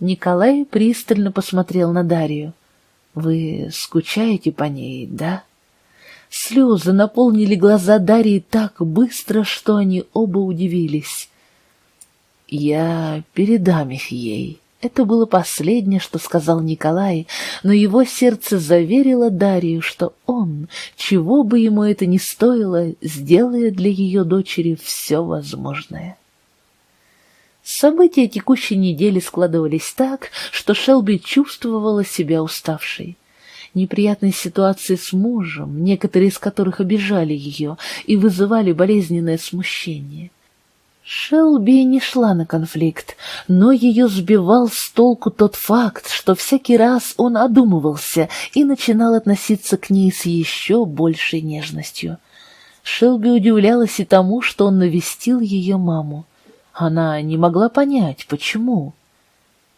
Николай пристально посмотрел на Дарью. «Вы скучаете по ней, да?» Слезы наполнили глаза Дарьи так быстро, что они оба удивились. «Я передам их ей», это было последнее, что сказал Николай, но его сердце заверило Дарью, что он, чего бы ему это ни стоило, сделает для ее дочери все возможное. События текущей недели складывались так, что Шелби чувствовала себя уставшей. Неприятные ситуации с мужем, некоторые из которых обижали ее и вызывали болезненное смущение. Шелби не шла на конфликт, но ее сбивал с толку тот факт, что всякий раз он одумывался и начинал относиться к ней с еще большей нежностью. Шелби удивлялась и тому, что он навестил ее маму. Она не могла понять, почему.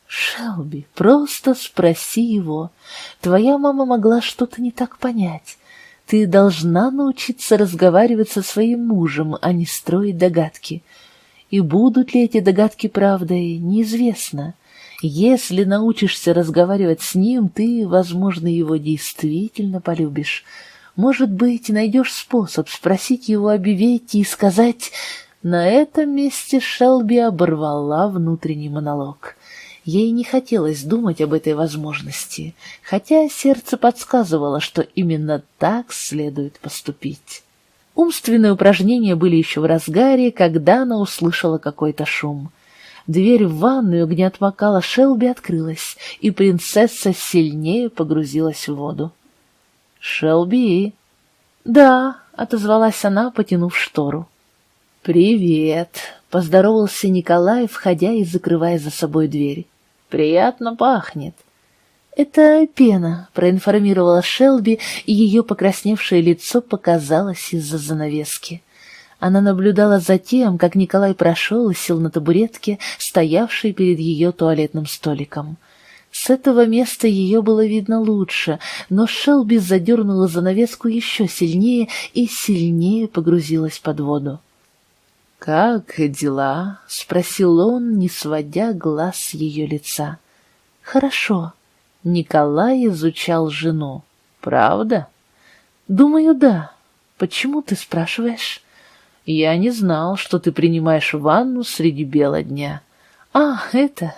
«Шелби, просто спроси его. Твоя мама могла что-то не так понять. Ты должна научиться разговаривать со своим мужем, а не строить догадки» и будут ли эти догадки правдой, неизвестно. Если научишься разговаривать с ним, ты, возможно, его действительно полюбишь. Может быть, найдешь способ спросить его об Ивете и сказать... На этом месте Шелби оборвала внутренний монолог. Ей не хотелось думать об этой возможности, хотя сердце подсказывало, что именно так следует поступить. Умственные упражнения были еще в разгаре, когда она услышала какой-то шум. Дверь в ванную, где отмокала Шелби, открылась, и принцесса сильнее погрузилась в воду. «Шелби?» «Да», — отозвалась она, потянув штору. «Привет», — поздоровался Николай, входя и закрывая за собой дверь. «Приятно пахнет». «Это пена», — проинформировала Шелби, и ее покрасневшее лицо показалось из-за занавески. Она наблюдала за тем, как Николай прошел и сел на табуретке, стоявшей перед ее туалетным столиком. С этого места ее было видно лучше, но Шелби задернула занавеску еще сильнее и сильнее погрузилась под воду. «Как дела?» — спросил он, не сводя глаз с ее лица. «Хорошо». Николай изучал жену. «Правда?» «Думаю, да. Почему ты спрашиваешь?» «Я не знал, что ты принимаешь ванну среди бела дня». «А, это...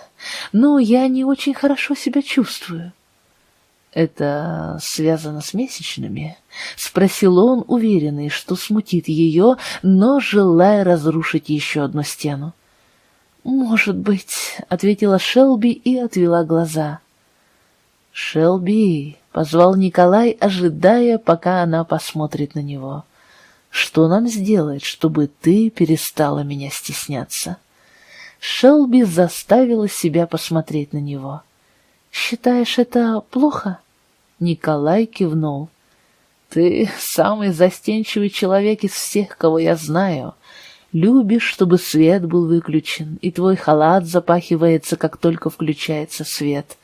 Ну, я не очень хорошо себя чувствую». «Это связано с месячными?» — спросил он, уверенный, что смутит ее, но желая разрушить еще одну стену. «Может быть», — ответила Шелби и отвела глаза. «Шелби», — позвал Николай, ожидая, пока она посмотрит на него. «Что нам сделать, чтобы ты перестала меня стесняться?» Шелби заставила себя посмотреть на него. «Считаешь это плохо?» Николай кивнул. «Ты самый застенчивый человек из всех, кого я знаю. Любишь, чтобы свет был выключен, и твой халат запахивается, как только включается свет.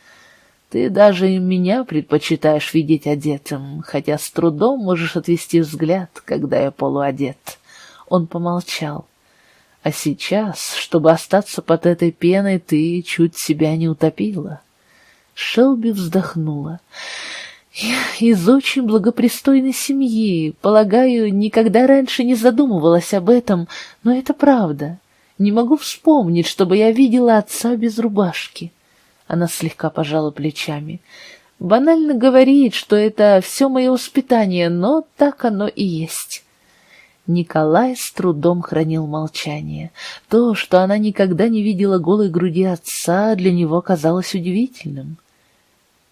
Ты даже меня предпочитаешь видеть одетым, хотя с трудом можешь отвести взгляд, когда я полуодет. Он помолчал. А сейчас, чтобы остаться под этой пеной, ты чуть себя не утопила. Шелби вздохнула. Я из очень благопристойной семьи, полагаю, никогда раньше не задумывалась об этом, но это правда. Не могу вспомнить, чтобы я видела отца без рубашки. Она слегка пожала плечами. Банально говорит, что это все мое воспитание, но так оно и есть. Николай с трудом хранил молчание. То, что она никогда не видела голой груди отца, для него казалось удивительным.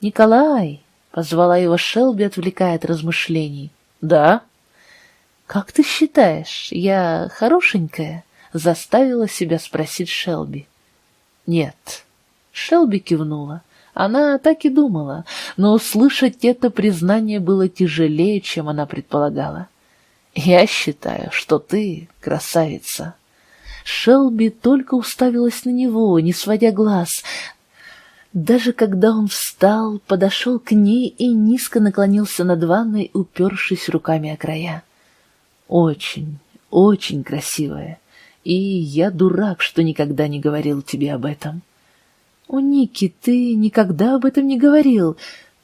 «Николай!» — позвала его Шелби, отвлекая от размышлений. «Да?» «Как ты считаешь, я хорошенькая?» — заставила себя спросить Шелби. «Нет», Шелби кивнула. Она так и думала, но услышать это признание было тяжелее, чем она предполагала. «Я считаю, что ты красавица». Шелби только уставилась на него, не сводя глаз. Даже когда он встал, подошел к ней и низко наклонился над ванной, упершись руками о края. «Очень, очень красивая, и я дурак, что никогда не говорил тебе об этом». «О, Ники, ты никогда об этом не говорил.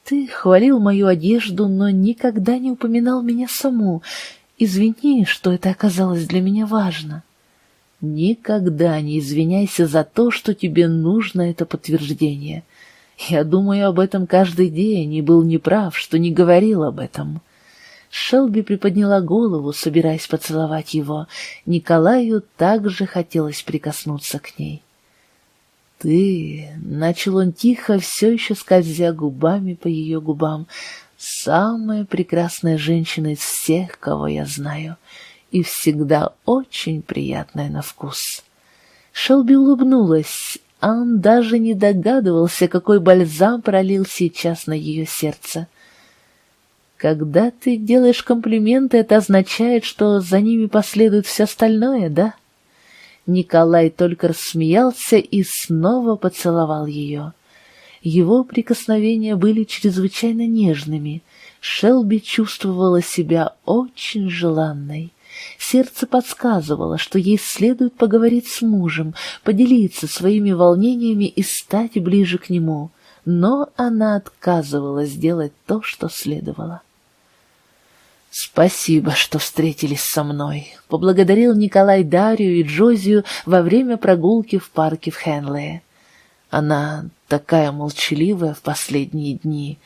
Ты хвалил мою одежду, но никогда не упоминал меня саму. Извини, что это оказалось для меня важно». «Никогда не извиняйся за то, что тебе нужно это подтверждение. Я думаю об этом каждый день и был неправ, что не говорил об этом». Шелби приподняла голову, собираясь поцеловать его. Николаю также хотелось прикоснуться к ней. «Ты...» — начал он тихо, все еще скользя губами по ее губам. «Самая прекрасная женщина из всех, кого я знаю, и всегда очень приятная на вкус». Шелби улыбнулась, а он даже не догадывался, какой бальзам пролил сейчас на ее сердце. «Когда ты делаешь комплименты, это означает, что за ними последует все остальное, да?» Николай только рассмеялся и снова поцеловал ее. Его прикосновения были чрезвычайно нежными. Шелби чувствовала себя очень желанной. Сердце подсказывало, что ей следует поговорить с мужем, поделиться своими волнениями и стать ближе к нему, но она отказывалась делать то, что следовало. «Спасибо, что встретились со мной», — поблагодарил Николай Дарью и Джозию во время прогулки в парке в Хенлее. Она такая молчаливая в последние дни.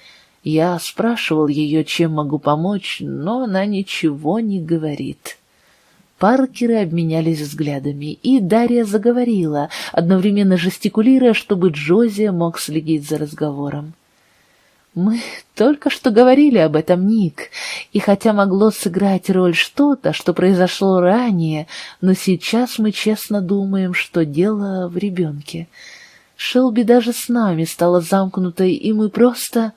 Я спрашивал ее, чем могу помочь, но она ничего не говорит. Паркеры обменялись взглядами, и Дарья заговорила, одновременно жестикулируя, чтобы Джозия мог следить за разговором. Мы только что говорили об этом, Ник, и хотя могло сыграть роль что-то, что произошло ранее, но сейчас мы честно думаем, что дело в ребенке. Шелби даже с нами стала замкнутой, и мы просто...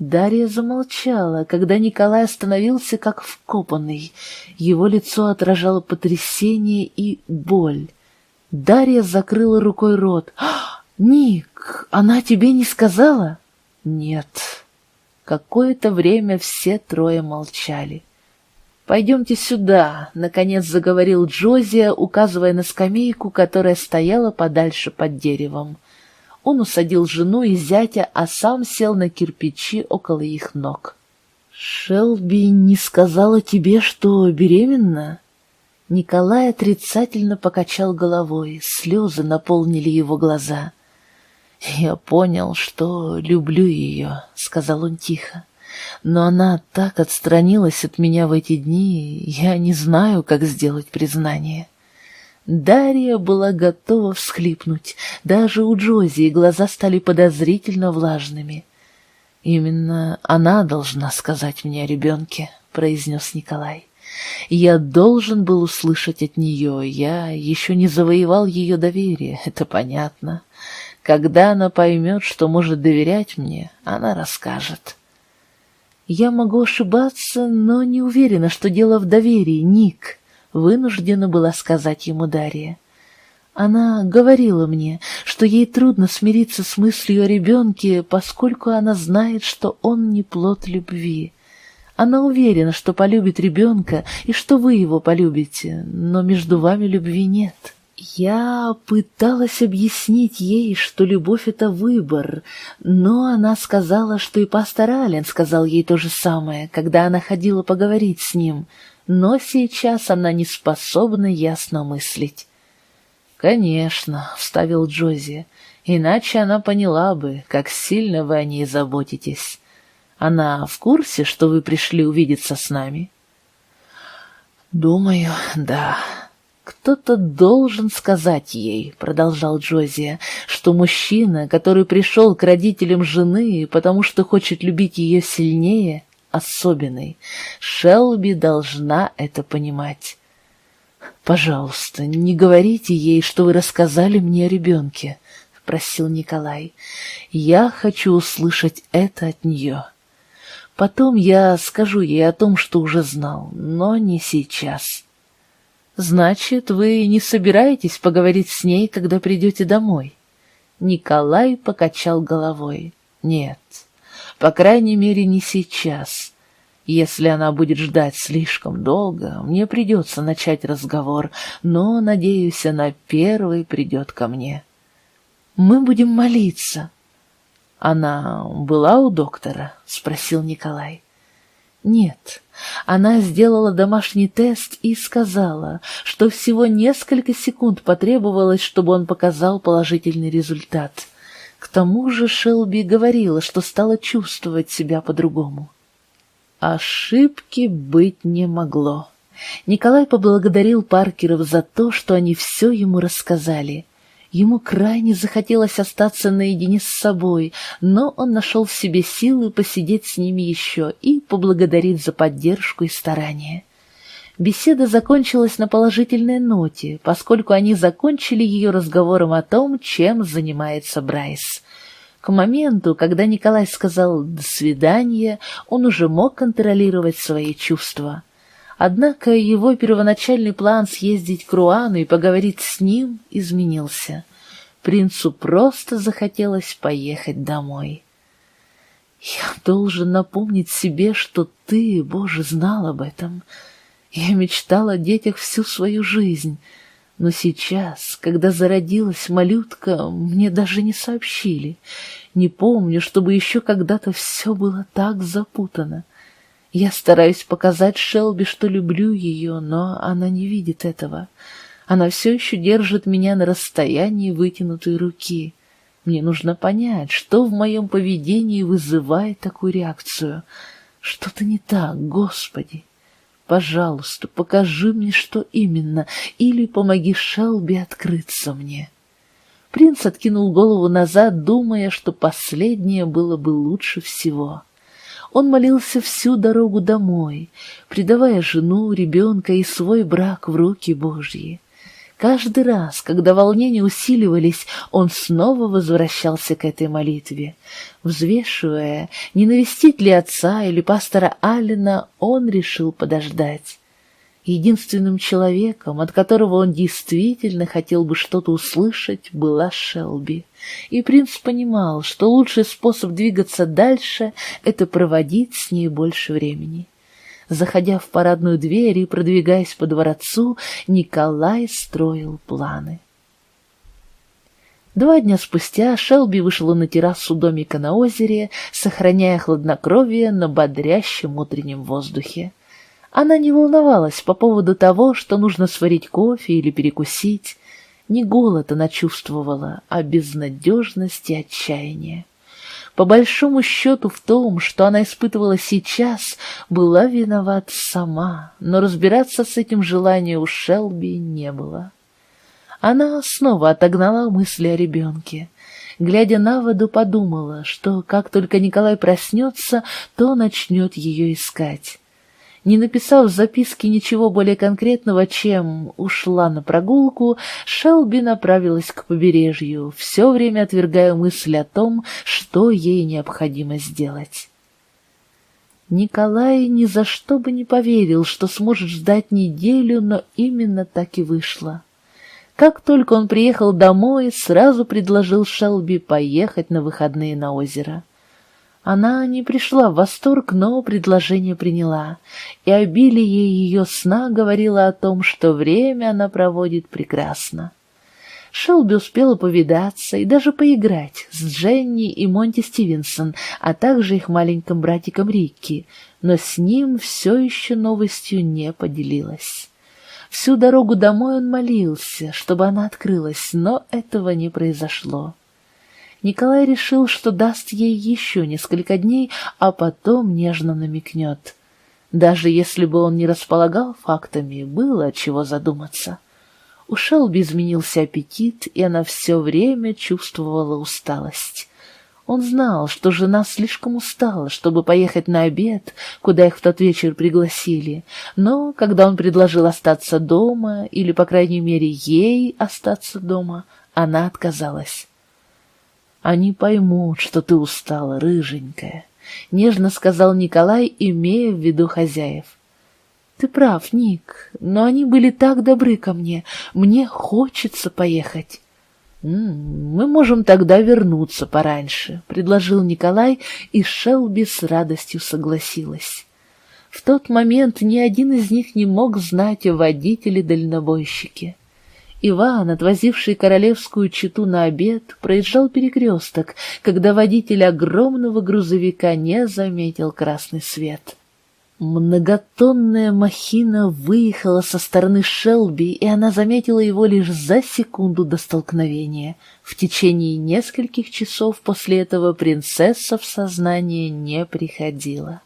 Дарья замолчала, когда Николай остановился как вкопанный. Его лицо отражало потрясение и боль. Дарья закрыла рукой рот. «А, «Ник, она тебе не сказала?» «Нет». Какое-то время все трое молчали. «Пойдемте сюда», — наконец заговорил Джозия, указывая на скамейку, которая стояла подальше под деревом. Он усадил жену и зятя, а сам сел на кирпичи около их ног. «Шелби не сказала тебе, что беременна?» Николай отрицательно покачал головой, слезы наполнили его глаза. «Я понял, что люблю ее», — сказал он тихо. «Но она так отстранилась от меня в эти дни, я не знаю, как сделать признание». Дарья была готова всхлипнуть. Даже у Джози глаза стали подозрительно влажными. «Именно она должна сказать мне о ребенке», — произнес Николай. «Я должен был услышать от нее. Я еще не завоевал ее доверие, это понятно. Когда она поймет, что может доверять мне, она расскажет». «Я могу ошибаться, но не уверена, что дело в доверии, Ник», вынуждена была сказать ему Дарья. Она говорила мне, что ей трудно смириться с мыслью о ребенке, поскольку она знает, что он не плод любви. Она уверена, что полюбит ребенка и что вы его полюбите, но между вами любви нет. Я пыталась объяснить ей, что любовь — это выбор, но она сказала, что и пастор Аллен сказал ей то же самое, когда она ходила поговорить с ним — но сейчас она не способна ясно мыслить. «Конечно», — вставил Джози, — «иначе она поняла бы, как сильно вы о ней заботитесь. Она в курсе, что вы пришли увидеться с нами?» «Думаю, да. Кто-то должен сказать ей», — продолжал Джози, — «что мужчина, который пришел к родителям жены, потому что хочет любить ее сильнее, особенный. Шелби должна это понимать. «Пожалуйста, не говорите ей, что вы рассказали мне о ребенке», — просил Николай. «Я хочу услышать это от нее. Потом я скажу ей о том, что уже знал, но не сейчас». «Значит, вы не собираетесь поговорить с ней, когда придете домой?» Николай покачал головой. «Нет, по крайней мере, не сейчас. Если она будет ждать слишком долго, мне придется начать разговор, но, надеюсь, она первой придет ко мне. Мы будем молиться. Она была у доктора? — спросил Николай. Нет, она сделала домашний тест и сказала, что всего несколько секунд потребовалось, чтобы он показал положительный результат. К тому же Шелби говорила, что стала чувствовать себя по-другому. Ошибки быть не могло. Николай поблагодарил Паркеров за то, что они все ему рассказали. Ему крайне захотелось остаться наедине с собой, но он нашел в себе силы посидеть с ними еще и поблагодарить за поддержку и старания. Беседа закончилась на положительной ноте, поскольку они закончили ее разговором о том, чем занимается Брайс. К моменту, когда Николай сказал «до свидания», он уже мог контролировать свои чувства. Однако его первоначальный план съездить к Руану и поговорить с ним изменился. Принцу просто захотелось поехать домой. «Я должен напомнить себе, что ты, Боже, знал об этом», я мечтал о детях всю свою жизнь, но сейчас, когда зародилась малютка, мне даже не сообщили. Не помню, чтобы еще когда-то все было так запутано. Я стараюсь показать Шелби, что люблю ее, но она не видит этого. Она все еще держит меня на расстоянии вытянутой руки. Мне нужно понять, что в моем поведении вызывает такую реакцию. Что-то не так, Господи. Пожалуйста, покажи мне, что именно, или помоги Шелби открыться мне. Принц откинул голову назад, думая, что последнее было бы лучше всего. Он молился всю дорогу домой, предавая жену, ребенка и свой брак в руки Божьи. Каждый раз, когда волнения усиливались, он снова возвращался к этой молитве. Взвешивая, не навестить ли отца или пастора Аллена, он решил подождать. Единственным человеком, от которого он действительно хотел бы что-то услышать, была Шелби. И принц понимал, что лучший способ двигаться дальше — это проводить с ней больше времени. Заходя в парадную дверь и продвигаясь по дворцу, Николай строил планы. Два дня спустя Шелби вышла на террасу домика на озере, сохраняя хладнокровие на бодрящем утреннем воздухе. Она не волновалась по поводу того, что нужно сварить кофе или перекусить. Не голод она чувствовала, а безнадежность и отчаяние. По большому счету в том, что она испытывала сейчас, была виновата сама, но разбираться с этим желанием у Шелби не было. Она снова отогнала мысли о ребенке. Глядя на воду, подумала, что как только Николай проснется, то начнет ее искать. Не написав в записке ничего более конкретного, чем «ушла на прогулку», Шелби направилась к побережью, все время отвергая мысль о том, что ей необходимо сделать. Николай ни за что бы не поверил, что сможет ждать неделю, но именно так и вышло. Как только он приехал домой, сразу предложил Шелби поехать на выходные на озеро. Она не пришла в восторг, но предложение приняла, и обилие ее сна говорило о том, что время она проводит прекрасно. Шелби успела повидаться и даже поиграть с Дженни и Монти Стивенсон, а также их маленьким братиком Рикки, но с ним все еще новостью не поделилась. Всю дорогу домой он молился, чтобы она открылась, но этого не произошло. Николай решил, что даст ей еще несколько дней, а потом нежно намекнет. Даже если бы он не располагал фактами, было чего задуматься. У Шелби изменился аппетит, и она все время чувствовала усталость. Он знал, что жена слишком устала, чтобы поехать на обед, куда их в тот вечер пригласили, но когда он предложил остаться дома, или, по крайней мере, ей остаться дома, она отказалась. Они поймут, что ты устала, рыженькая, — нежно сказал Николай, имея в виду хозяев. Ты прав, Ник, но они были так добры ко мне. Мне хочется поехать. «Мы можем тогда вернуться пораньше», — предложил Николай, и Шелби с радостью согласилась. В тот момент ни один из них не мог знать о водителе-дальнобойщике. Иван, отвозивший королевскую чету на обед, проезжал перекресток, когда водитель огромного грузовика не заметил красный свет. Многотонная махина выехала со стороны Шелби, и она заметила его лишь за секунду до столкновения. В течение нескольких часов после этого принцесса в сознание не приходила.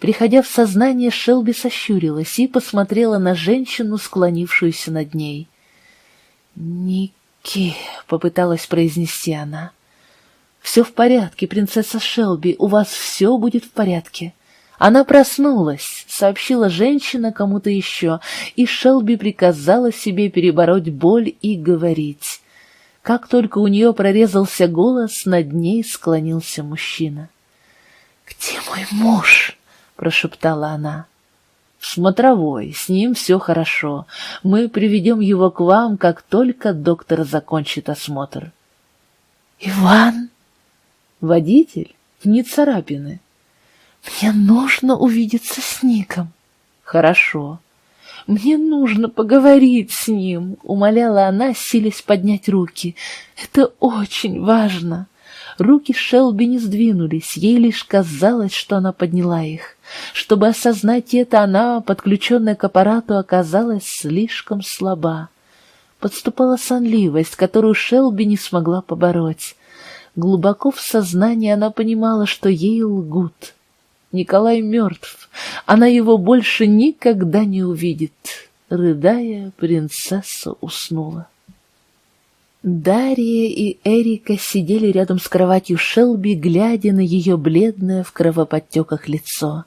Приходя в сознание, Шелби сощурилась и посмотрела на женщину, склонившуюся над ней. «Ники», — попыталась произнести она. «Все в порядке, принцесса Шелби, у вас все будет в порядке». Она проснулась, сообщила женщина кому-то еще, и Шелби приказала себе перебороть боль и говорить. Как только у нее прорезался голос, над ней склонился мужчина. «Где мой муж?» Прошептала она. «Смотровой, с ним все хорошо. Мы приведем его к вам, как только доктор закончит осмотр». «Иван?» «Водитель? Не царапины». «Мне нужно увидеться с Ником». «Хорошо». «Мне нужно поговорить с ним», — умоляла она, силясь поднять руки. «Это очень важно». Руки Шелби не сдвинулись, ей лишь казалось, что она подняла их. Чтобы осознать это, она, подключенная к аппарату, оказалась слишком слаба. Подступала сонливость, которую Шелби не смогла побороть. Глубоко в сознании она понимала, что ей лгут. Николай мертв, она его больше никогда не увидит. Рыдая, принцесса уснула. Дарья и Эрика сидели рядом с кроватью Шелби, глядя на ее бледное в кровоподтеках лицо.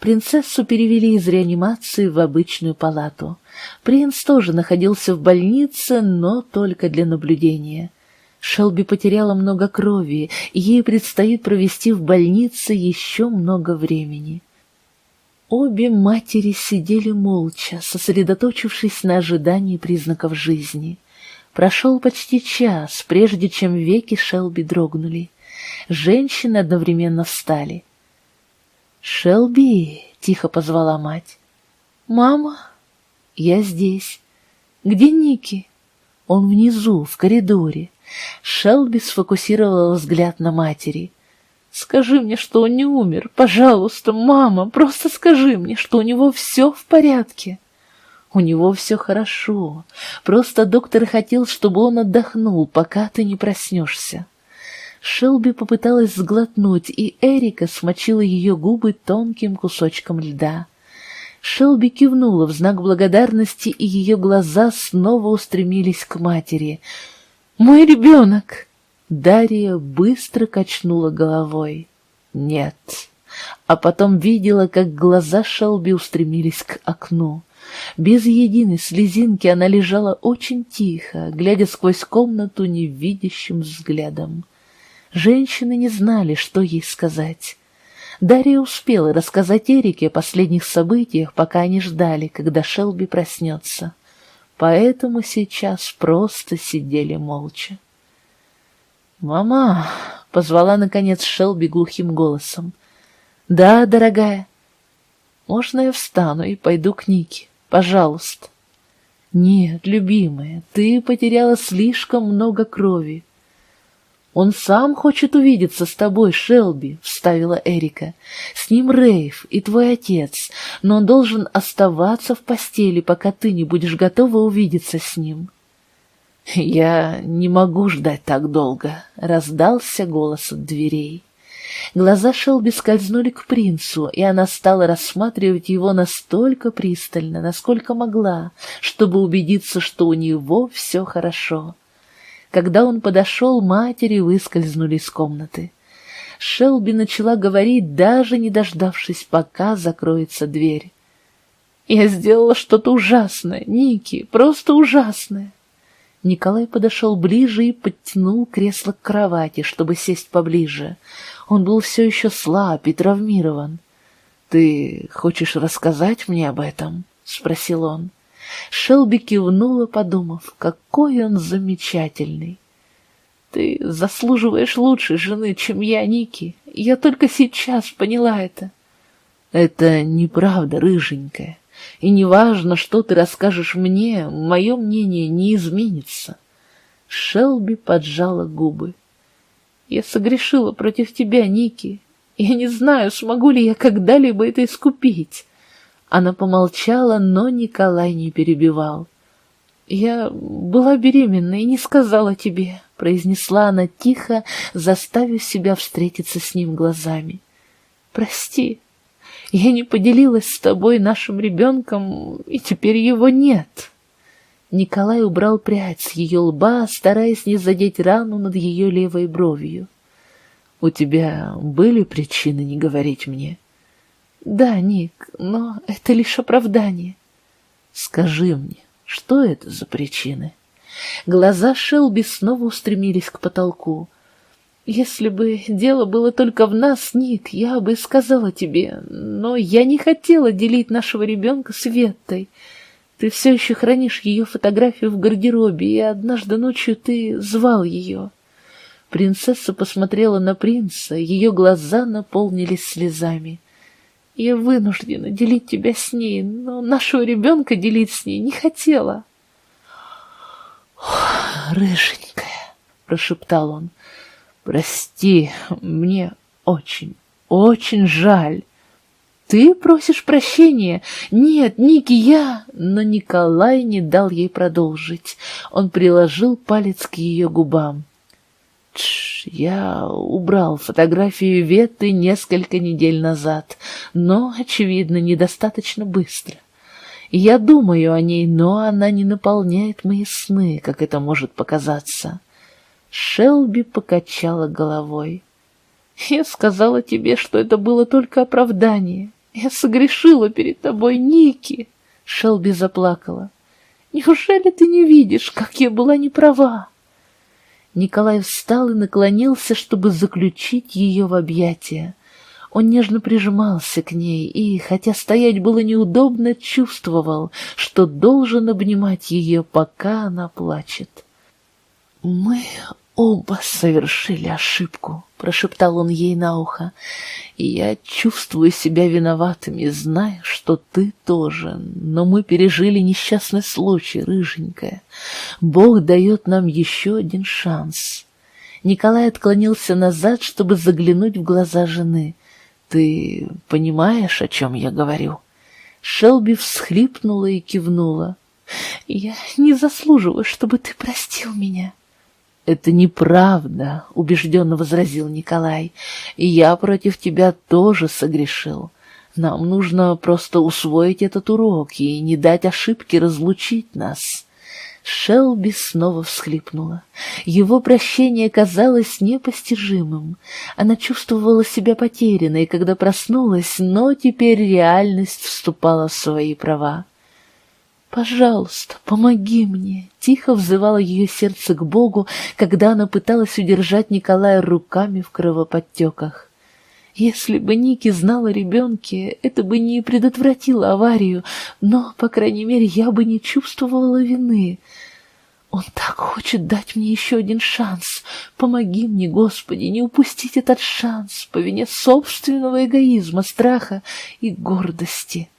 Принцессу перевели из реанимации в обычную палату. Принц тоже находился в больнице, но только для наблюдения. Шелби потеряла много крови, и ей предстоит провести в больнице еще много времени. Обе матери сидели молча, сосредоточившись на ожидании признаков жизни. Прошел почти час, прежде чем веки Шелби дрогнули. Женщины одновременно встали. «Шелби!» — тихо позвала мать. «Мама?» «Я здесь». «Где Ники?» «Он внизу, в коридоре». Шелби сфокусировала взгляд на матери. «Скажи мне, что он не умер. Пожалуйста, мама, просто скажи мне, что у него все в порядке». «У него все хорошо. Просто доктор хотел, чтобы он отдохнул, пока ты не проснешься». Шелби попыталась сглотнуть, и Эрика смочила ее губы тонким кусочком льда. Шелби кивнула в знак благодарности, и ее глаза снова устремились к матери. «Мой ребенок!» Дарья быстро качнула головой. «Нет». А потом видела, как глаза Шелби устремились к окну. Без единой слезинки она лежала очень тихо, глядя сквозь комнату невидящим взглядом. Женщины не знали, что ей сказать. Дарья успела рассказать Эрике о последних событиях, пока они ждали, когда Шелби проснется. Поэтому сейчас просто сидели молча. «Мама!» — позвала, наконец, Шелби глухим голосом. «Да, дорогая. Можно я встану и пойду к Нике? Пожалуйста». «Нет, любимая, ты потеряла слишком много крови. «Он сам хочет увидеться с тобой, Шелби», — вставила Эрика. «С ним Рейв и твой отец, но он должен оставаться в постели, пока ты не будешь готова увидеться с ним». «Я не могу ждать так долго», — раздался голос от дверей. Глаза Шелби скользнули к принцу, и она стала рассматривать его настолько пристально, насколько могла, чтобы убедиться, что у него все хорошо. Когда он подошел, матери выскользнули из комнаты. Шелби начала говорить, даже не дождавшись, пока закроется дверь. «Я сделала что-то ужасное, Ники, просто ужасное!» Николай подошел ближе и подтянул кресло к кровати, чтобы сесть поближе. Он был все еще слаб и травмирован. «Ты хочешь рассказать мне об этом?» — спросил он. Шелби кивнула, подумав, какой он замечательный. Ты заслуживаешь лучшей жены, чем я, Ники. Я только сейчас поняла это. Это неправда, рыженькая. И неважно, что ты расскажешь мне, мое мнение не изменится. Шелби поджала губы. Я согрешила против тебя, Ники. Я не знаю, смогу ли я когда-либо это искупить. Она помолчала, но Николай не перебивал. «Я была беременна и не сказала тебе», — произнесла она тихо, заставив себя встретиться с ним глазами. «Прости, я не поделилась с тобой нашим ребенком, и теперь его нет». Николай убрал прядь с ее лба, стараясь не задеть рану над ее левой бровью. «У тебя были причины не говорить мне?» Да, Ник, но это лишь оправдание. Скажи мне, что это за причины? Глаза Шелби снова устремились к потолку. Если бы дело было только в нас, Ник, я бы сказала тебе, но я не хотела делить нашего ребенка с Веттой. Ты все еще хранишь ее фотографию в гардеробе, и однажды ночью ты звал ее. Принцесса посмотрела на принца, ее глаза наполнились слезами. Я вынуждена делить тебя с ней, но нашего ребенка делить с ней не хотела. «Рыженькая», — прошептал он, — «прости, мне очень, очень жаль». «Ты просишь прощения?» «Нет, Ники, я...» Но Николай не дал ей продолжить. Он приложил палец к ее губам. Тш, я убрал фотографию Ветты несколько недель назад, но, очевидно, недостаточно быстро. Я думаю о ней, но она не наполняет мои сны, как это может показаться. Шелби покачала головой. Я сказала тебе, что это было только оправдание. Я согрешила перед тобой, Ники!» Шелби заплакала. «Неужели ты не видишь, как я была неправа?» Николай встал и наклонился, чтобы заключить ее в объятия. Он нежно прижимался к ней и, хотя стоять было неудобно, чувствовал, что должен обнимать ее, пока она плачет. «Мы оба совершили ошибку», — прошептал он ей на ухо, — «и я чувствую себя виноватым и знаю, что ты тоже, но мы пережили несчастный случай, рыженькая. Бог дает нам еще один шанс». Николай отклонился назад, чтобы заглянуть в глаза жены — «Ты понимаешь, о чем я говорю?» Шелби всхлипнула и кивнула. «Я не заслуживаю, чтобы ты простил меня». «Это неправда», — убежденно возразил Николай. «И я против тебя тоже согрешил. Нам нужно просто усвоить этот урок и не дать ошибке разлучить нас». Шелби снова всхлипнула. Его прощение казалось непостижимым. Она чувствовала себя потерянной, когда проснулась, но теперь реальность вступала в свои права. «Пожалуйста, помоги мне!» — тихо взывало ее сердце к Богу, когда она пыталась удержать Николая руками в кровоподтеках. Если бы Ники знала ребенке, это бы не предотвратило аварию, но, по крайней мере, я бы не чувствовала вины. Он так хочет дать мне еще один шанс. Помоги мне, Господи, не упустить этот шанс по вине собственного эгоизма, страха и гордости.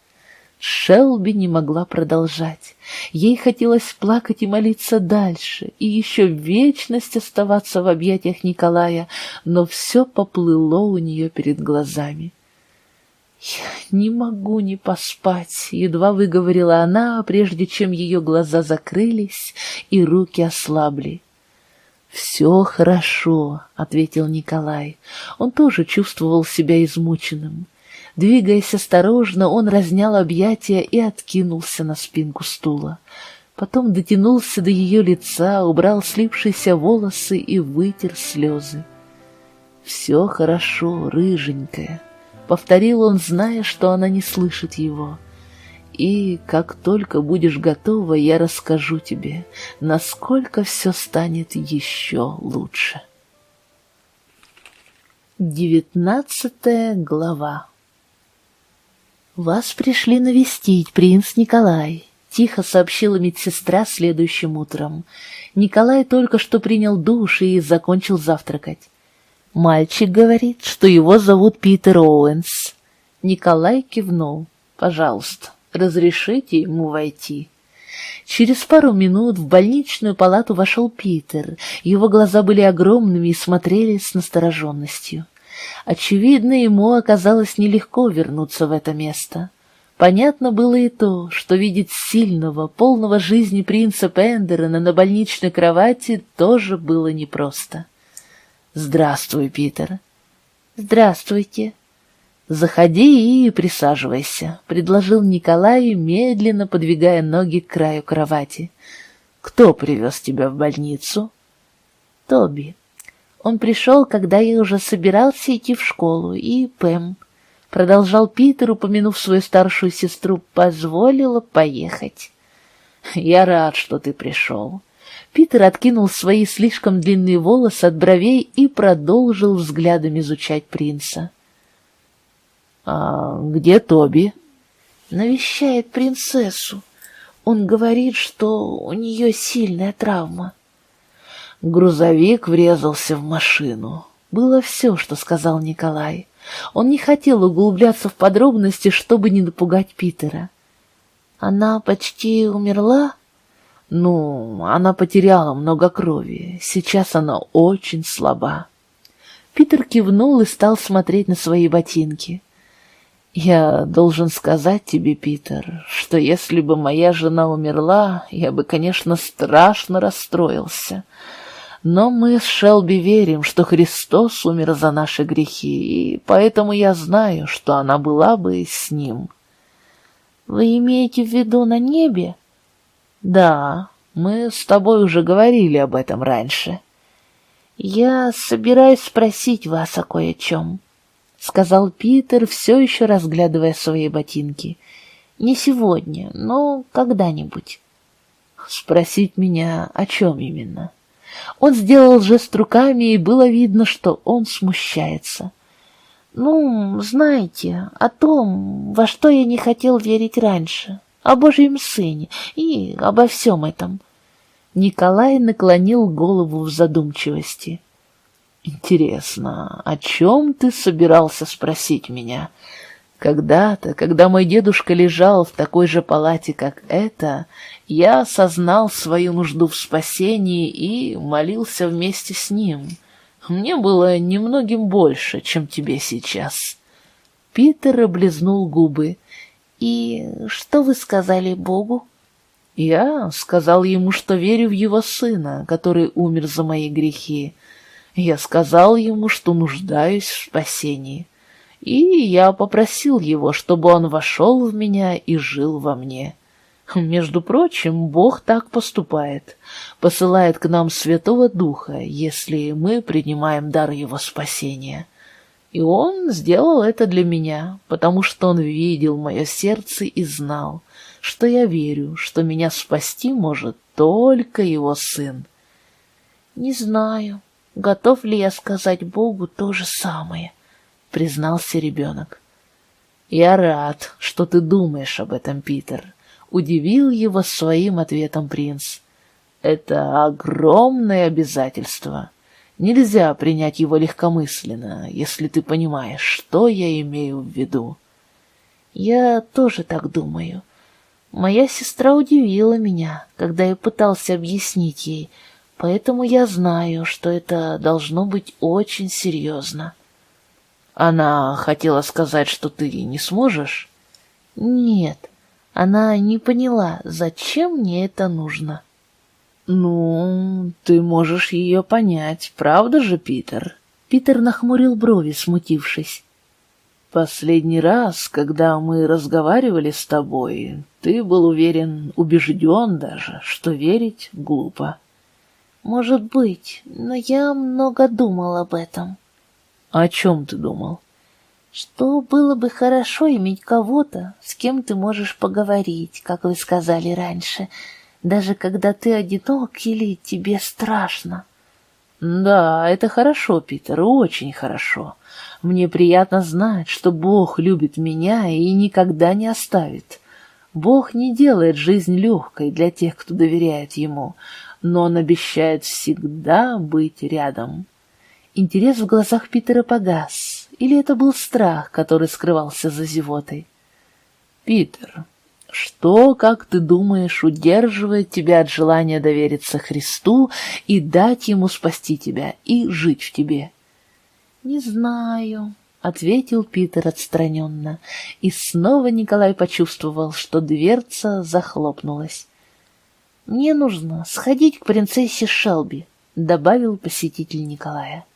Шелби не могла продолжать. Ей хотелось плакать и молиться дальше, и еще вечность оставаться в объятиях Николая, но все поплыло у нее перед глазами. «Я не могу не поспать», — едва выговорила она, прежде чем ее глаза закрылись и руки ослабли. «Все хорошо», — ответил Николай. Он тоже чувствовал себя измученным. Двигаясь осторожно, он разнял объятия и откинулся на спинку стула. Потом дотянулся до ее лица, убрал слипшиеся волосы и вытер слезы. «Все хорошо, рыженькая», — повторил он, зная, что она не слышит его. «И как только будешь готова, я расскажу тебе, насколько все станет еще лучше». Девятнадцатая глава «Вас пришли навестить, принц Николай», — тихо сообщила медсестра следующим утром. Николай только что принял душ и закончил завтракать. «Мальчик говорит, что его зовут Питер Оуэнс». Николай кивнул. «Пожалуйста, разрешите ему войти». Через пару минут в больничную палату вошел Питер. Его глаза были огромными и смотрели с настороженностью. Очевидно, ему оказалось нелегко вернуться в это место. Понятно было и то, что видеть сильного, полного жизни принца Пендерена на больничной кровати тоже было непросто. «Здравствуй, Питер». «Здравствуйте». «Заходи и присаживайся», — предложил Николай, медленно подвигая ноги к краю кровати. «Кто привез тебя в больницу?» «Тоби». Он пришел, когда я уже собирался идти в школу, и Пэм, продолжал Питер, упомянув свою старшую сестру, позволила поехать. «Я рад, что ты пришел». Питер откинул свои слишком длинные волосы от бровей и продолжил взглядом изучать принца. «А где Тоби?» «Навещает принцессу. Он говорит, что у нее сильная травма». Грузовик врезался в машину. Было все, что сказал Николай. Он не хотел углубляться в подробности, чтобы не напугать Питера. «Она почти умерла?» «Ну, она потеряла много крови. Сейчас она очень слаба». Питер кивнул и стал смотреть на свои ботинки. «Я должен сказать тебе, Питер, что если бы моя жена умерла, я бы, конечно, страшно расстроился». Но мы с Шелби верим, что Христос умер за наши грехи, и поэтому я знаю, что она была бы с Ним. Вы имеете в виду на небе? Да, мы с тобой уже говорили об этом раньше. Я собираюсь спросить вас о кое-чем. — сказал Питер, все еще разглядывая свои ботинки. «Не сегодня, но когда-нибудь». «Спросить меня, о чем именно?» Он сделал жест руками, и было видно, что он смущается. «Ну, знаете, о том, во что я не хотел верить раньше, о Божьем Сыне и обо всем этом». Николай наклонил голову в задумчивости. «Интересно, о чем ты собирался спросить меня?» Когда-то, когда мой дедушка лежал в такой же палате, как эта, я осознал свою нужду в спасении и молился вместе с ним. Мне было немногим больше, чем тебе сейчас. Питер облизнул губы. «И что вы сказали Богу?» «Я сказал ему, что верю в его сына, который умер за мои грехи. Я сказал ему, что нуждаюсь в спасении» и я попросил его, чтобы он вошел в меня и жил во мне. Между прочим, Бог так поступает, посылает к нам Святого Духа, если мы принимаем дар Его спасения. И Он сделал это для меня, потому что Он видел мое сердце и знал, что я верю, что меня спасти может только Его Сын. Не знаю, готов ли я сказать Богу то же самое. — признался ребенок. «Я рад, что ты думаешь об этом, Питер», — удивил его своим ответом принц. «Это огромное обязательство. Нельзя принять его легкомысленно, если ты понимаешь, что я имею в виду». «Я тоже так думаю. Моя сестра удивила меня, когда я пытался объяснить ей, поэтому я знаю, что это должно быть очень серьезно». Она хотела сказать, что ты не сможешь? Нет, она не поняла, зачем мне это нужно. Ну, ты можешь ее понять, правда же, Питер? Питер нахмурил брови, смутившись. Последний раз, когда мы разговаривали с тобой, ты был уверен, убежден даже, что верить глупо. Может быть, но я много думал об этом. О чем ты думал? Что было бы хорошо иметь кого-то, с кем ты можешь поговорить, как вы сказали раньше, даже когда ты одинок или тебе страшно. Да, это хорошо, Питер, очень хорошо. Мне приятно знать, что Бог любит меня и никогда не оставит. Бог не делает жизнь легкой для тех, кто доверяет Ему, но Он обещает всегда быть рядом. Интерес в глазах Питера погас, или это был страх, который скрывался за зевотой? «Питер, что, как ты думаешь, удерживает тебя от желания довериться Христу и дать Ему спасти тебя и жить в тебе?» «Не знаю», — ответил Питер отстраненно, и снова Николай почувствовал, что дверца захлопнулась. «Мне нужно сходить к принцессе Шелби», — добавил посетитель Николая.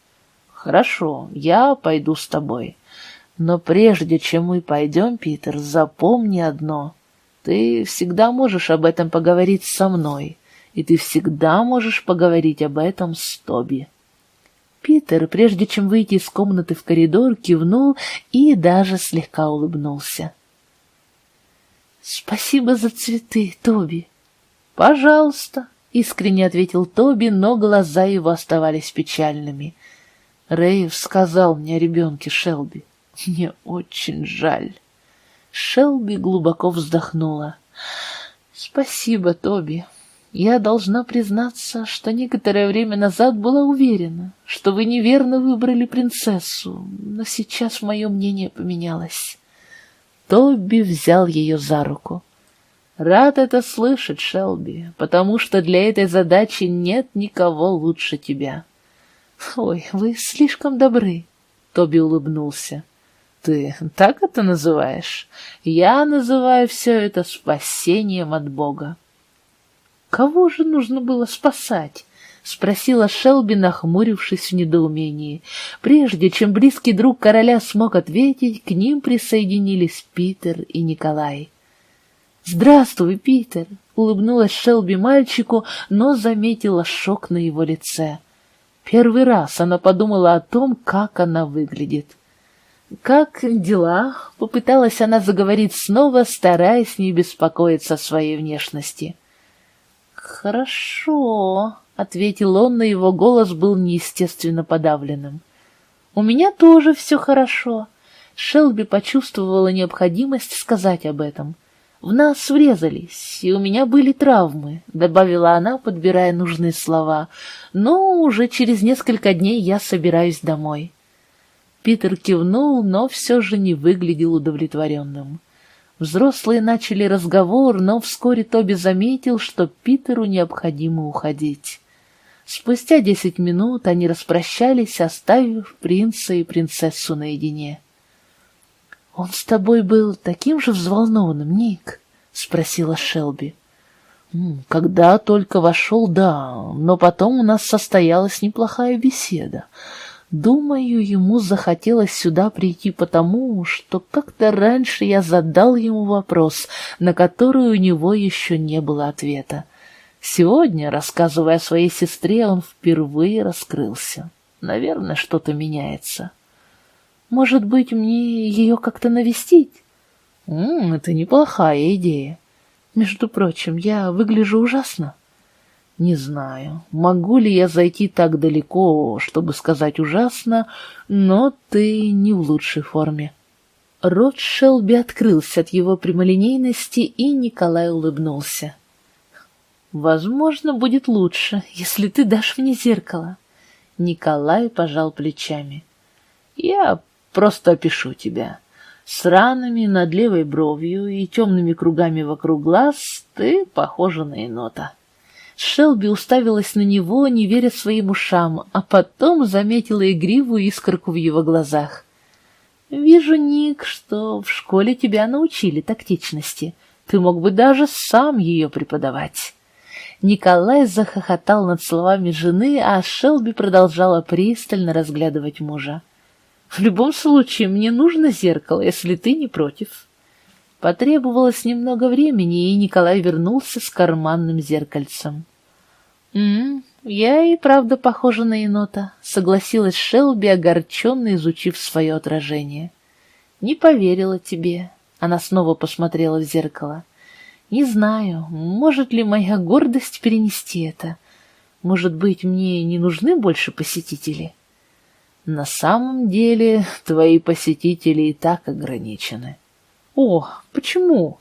«Хорошо, я пойду с тобой. Но прежде чем мы пойдем, Питер, запомни одно. Ты всегда можешь об этом поговорить со мной, и ты всегда можешь поговорить об этом с Тоби». Питер, прежде чем выйти из комнаты в коридор, кивнул и даже слегка улыбнулся. «Спасибо за цветы, Тоби». «Пожалуйста», — искренне ответил Тоби, но глаза его оставались печальными. Рейв сказал мне о ребенке Шелби. Мне очень жаль. Шелби глубоко вздохнула. Спасибо, Тоби. Я должна признаться, что некоторое время назад была уверена, что вы неверно выбрали принцессу, но сейчас мое мнение поменялось. Тоби взял ее за руку. Рад это слышать, Шелби, потому что для этой задачи нет никого лучше тебя. «Ой, вы слишком добры», — Тоби улыбнулся. «Ты так это называешь? Я называю все это спасением от Бога». «Кого же нужно было спасать?» — спросила Шелби, нахмурившись в недоумении. Прежде чем близкий друг короля смог ответить, к ним присоединились Питер и Николай. «Здравствуй, Питер!» — улыбнулась Шелби мальчику, но заметила шок на его лице. Первый раз она подумала о том, как она выглядит. как дела?» — попыталась она заговорить снова, стараясь не беспокоиться о своей внешности. «Хорошо», — ответил он, но его голос был неестественно подавленным. «У меня тоже все хорошо». Шелби почувствовала необходимость сказать об этом. «В нас врезались, и у меня были травмы», — добавила она, подбирая нужные слова. «Но уже через несколько дней я собираюсь домой». Питер кивнул, но все же не выглядел удовлетворенным. Взрослые начали разговор, но вскоре Тоби заметил, что Питеру необходимо уходить. Спустя десять минут они распрощались, оставив принца и принцессу наедине. «Он с тобой был таким же взволнованным, Ник?» — спросила Шелби. «Когда только вошел, да, но потом у нас состоялась неплохая беседа. Думаю, ему захотелось сюда прийти потому, что как-то раньше я задал ему вопрос, на который у него еще не было ответа. Сегодня, рассказывая о своей сестре, он впервые раскрылся. Наверное, что-то меняется». Может быть, мне ее как-то навестить? М это неплохая идея. Между прочим, я выгляжу ужасно. Не знаю, могу ли я зайти так далеко, чтобы сказать ужасно, но ты не в лучшей форме. Рот Шелби открылся от его прямолинейности, и Николай улыбнулся. «Возможно, будет лучше, если ты дашь мне зеркало». Николай пожал плечами. «Я Просто опишу тебя. С ранами над левой бровью и темными кругами вокруг глаз ты похожа на енота. Шелби уставилась на него, не веря своим ушам, а потом заметила игривую искорку в его глазах. «Вижу, Ник, что в школе тебя научили тактичности. Ты мог бы даже сам ее преподавать». Николай захохотал над словами жены, а Шелби продолжала пристально разглядывать мужа. В любом случае, мне нужно зеркало, если ты не против. Потребовалось немного времени, и Николай вернулся с карманным зеркальцем. «М я и правда похожа на енота», — согласилась Шелби, огорченно изучив свое отражение. «Не поверила тебе». Она снова посмотрела в зеркало. «Не знаю, может ли моя гордость перенести это. Может быть, мне не нужны больше посетители?» На самом деле твои посетители и так ограничены. О, почему?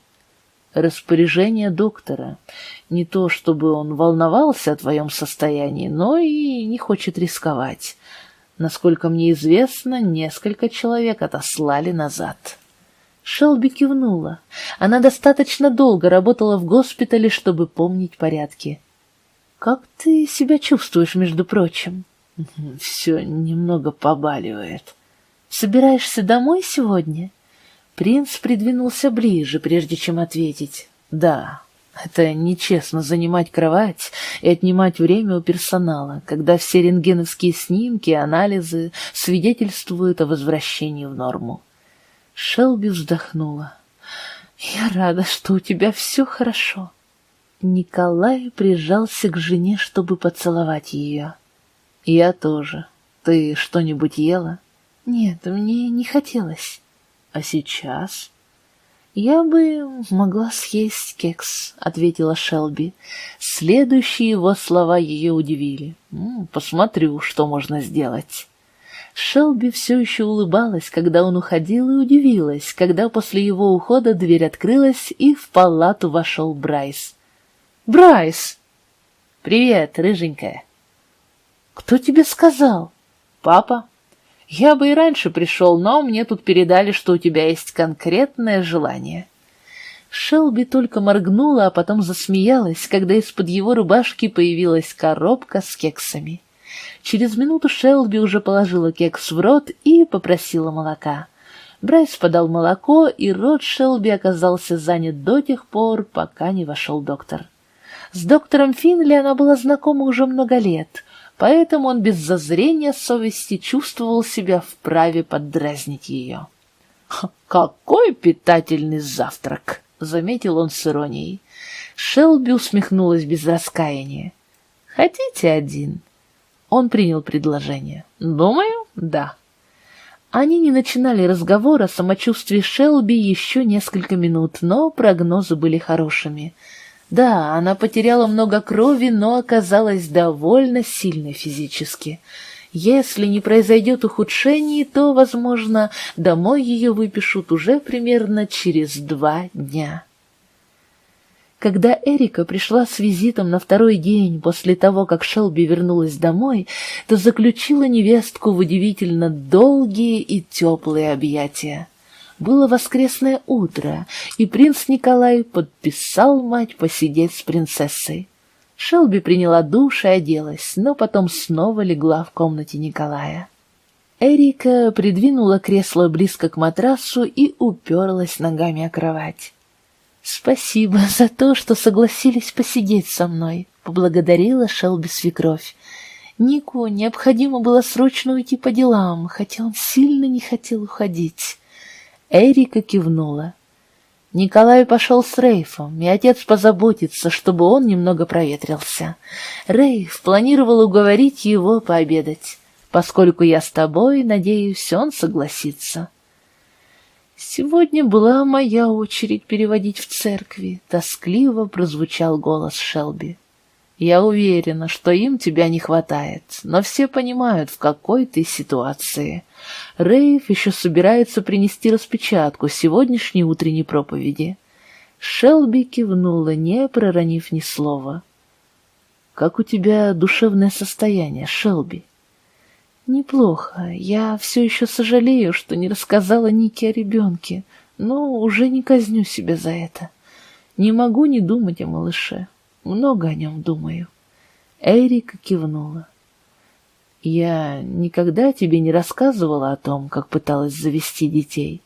Распоряжение доктора. Не то, чтобы он волновался о твоем состоянии, но и не хочет рисковать. Насколько мне известно, несколько человек отослали назад. Шелби кивнула. Она достаточно долго работала в госпитале, чтобы помнить порядки. «Как ты себя чувствуешь, между прочим?» Все немного побаливает. Собираешься домой сегодня? Принц придвинулся ближе, прежде чем ответить. Да, это нечестно занимать кровать и отнимать время у персонала, когда все рентгеновские снимки и анализы свидетельствуют о возвращении в норму. Шелби вздохнула. «Я рада, что у тебя все хорошо». Николай прижался к жене, чтобы поцеловать ее. «Я тоже. Ты что-нибудь ела?» «Нет, мне не хотелось». «А сейчас?» «Я бы могла съесть кекс», — ответила Шелби. Следующие его слова ее удивили. «Посмотрю, что можно сделать». Шелби все еще улыбалась, когда он уходил, и удивилась, когда после его ухода дверь открылась, и в палату вошел Брайс. «Брайс!» «Привет, рыженькая!» «Кто тебе сказал?» «Папа». «Я бы и раньше пришел, но мне тут передали, что у тебя есть конкретное желание». Шелби только моргнула, а потом засмеялась, когда из-под его рубашки появилась коробка с кексами. Через минуту Шелби уже положила кекс в рот и попросила молока. Брайс подал молоко, и рот Шелби оказался занят до тех пор, пока не вошел доктор. С доктором Финли она была знакома уже много лет поэтому он без зазрения совести чувствовал себя вправе поддразнить ее. «Какой питательный завтрак!» — заметил он с иронией. Шелби усмехнулась без раскаяния. «Хотите один?» Он принял предложение. «Думаю, да». Они не начинали разговор о самочувствии Шелби еще несколько минут, но прогнозы были хорошими. Да, она потеряла много крови, но оказалась довольно сильной физически. Если не произойдет ухудшений, то, возможно, домой ее выпишут уже примерно через два дня. Когда Эрика пришла с визитом на второй день после того, как Шелби вернулась домой, то заключила невестку в удивительно долгие и теплые объятия. Было воскресное утро, и принц Николай подписал мать посидеть с принцессой. Шелби приняла душ и оделась, но потом снова легла в комнате Николая. Эрика придвинула кресло близко к матрасу и уперлась ногами о кровать. «Спасибо за то, что согласились посидеть со мной», — поблагодарила Шелби свекровь. Нику необходимо было срочно уйти по делам, хотя он сильно не хотел уходить. Эрика кивнула. Николай пошел с Рейфом, и отец позаботится, чтобы он немного проветрился. Рейф планировал уговорить его пообедать. Поскольку я с тобой, надеюсь, он согласится. Сегодня была моя очередь переводить в церкви, тоскливо прозвучал голос Шелби. Я уверена, что им тебя не хватает, но все понимают, в какой ты ситуации. Рейв еще собирается принести распечатку сегодняшней утренней проповеди. Шелби кивнула, не проронив ни слова. «Как у тебя душевное состояние, Шелби?» Неплохо. Я все еще сожалею, что не рассказала Нике о ребенке, но уже не казню себя за это. Не могу не думать о малыше. Много о нем думаю. Эрика кивнула. Я никогда тебе не рассказывала о том, как пыталась завести детей.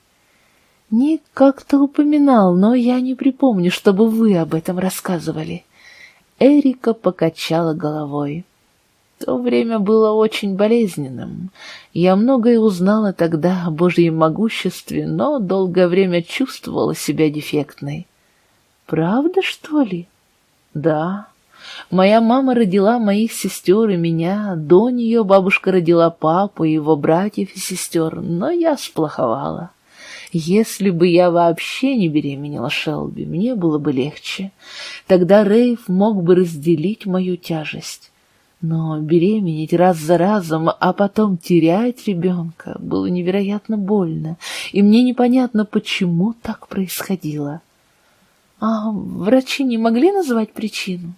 Ник как-то упоминал, но я не припомню, чтобы вы об этом рассказывали. Эрика покачала головой. То время было очень болезненным. Я многое узнала тогда о Божьем могуществе, но долгое время чувствовала себя дефектной. Правда, что ли? Да. Моя мама родила моих сестер и меня, до нее бабушка родила папу и его братьев и сестер, но я сплоховала. Если бы я вообще не беременела Шелби, мне было бы легче. Тогда Рейв мог бы разделить мою тяжесть. Но беременеть раз за разом, а потом терять ребенка было невероятно больно, и мне непонятно, почему так происходило. А врачи не могли назвать причину?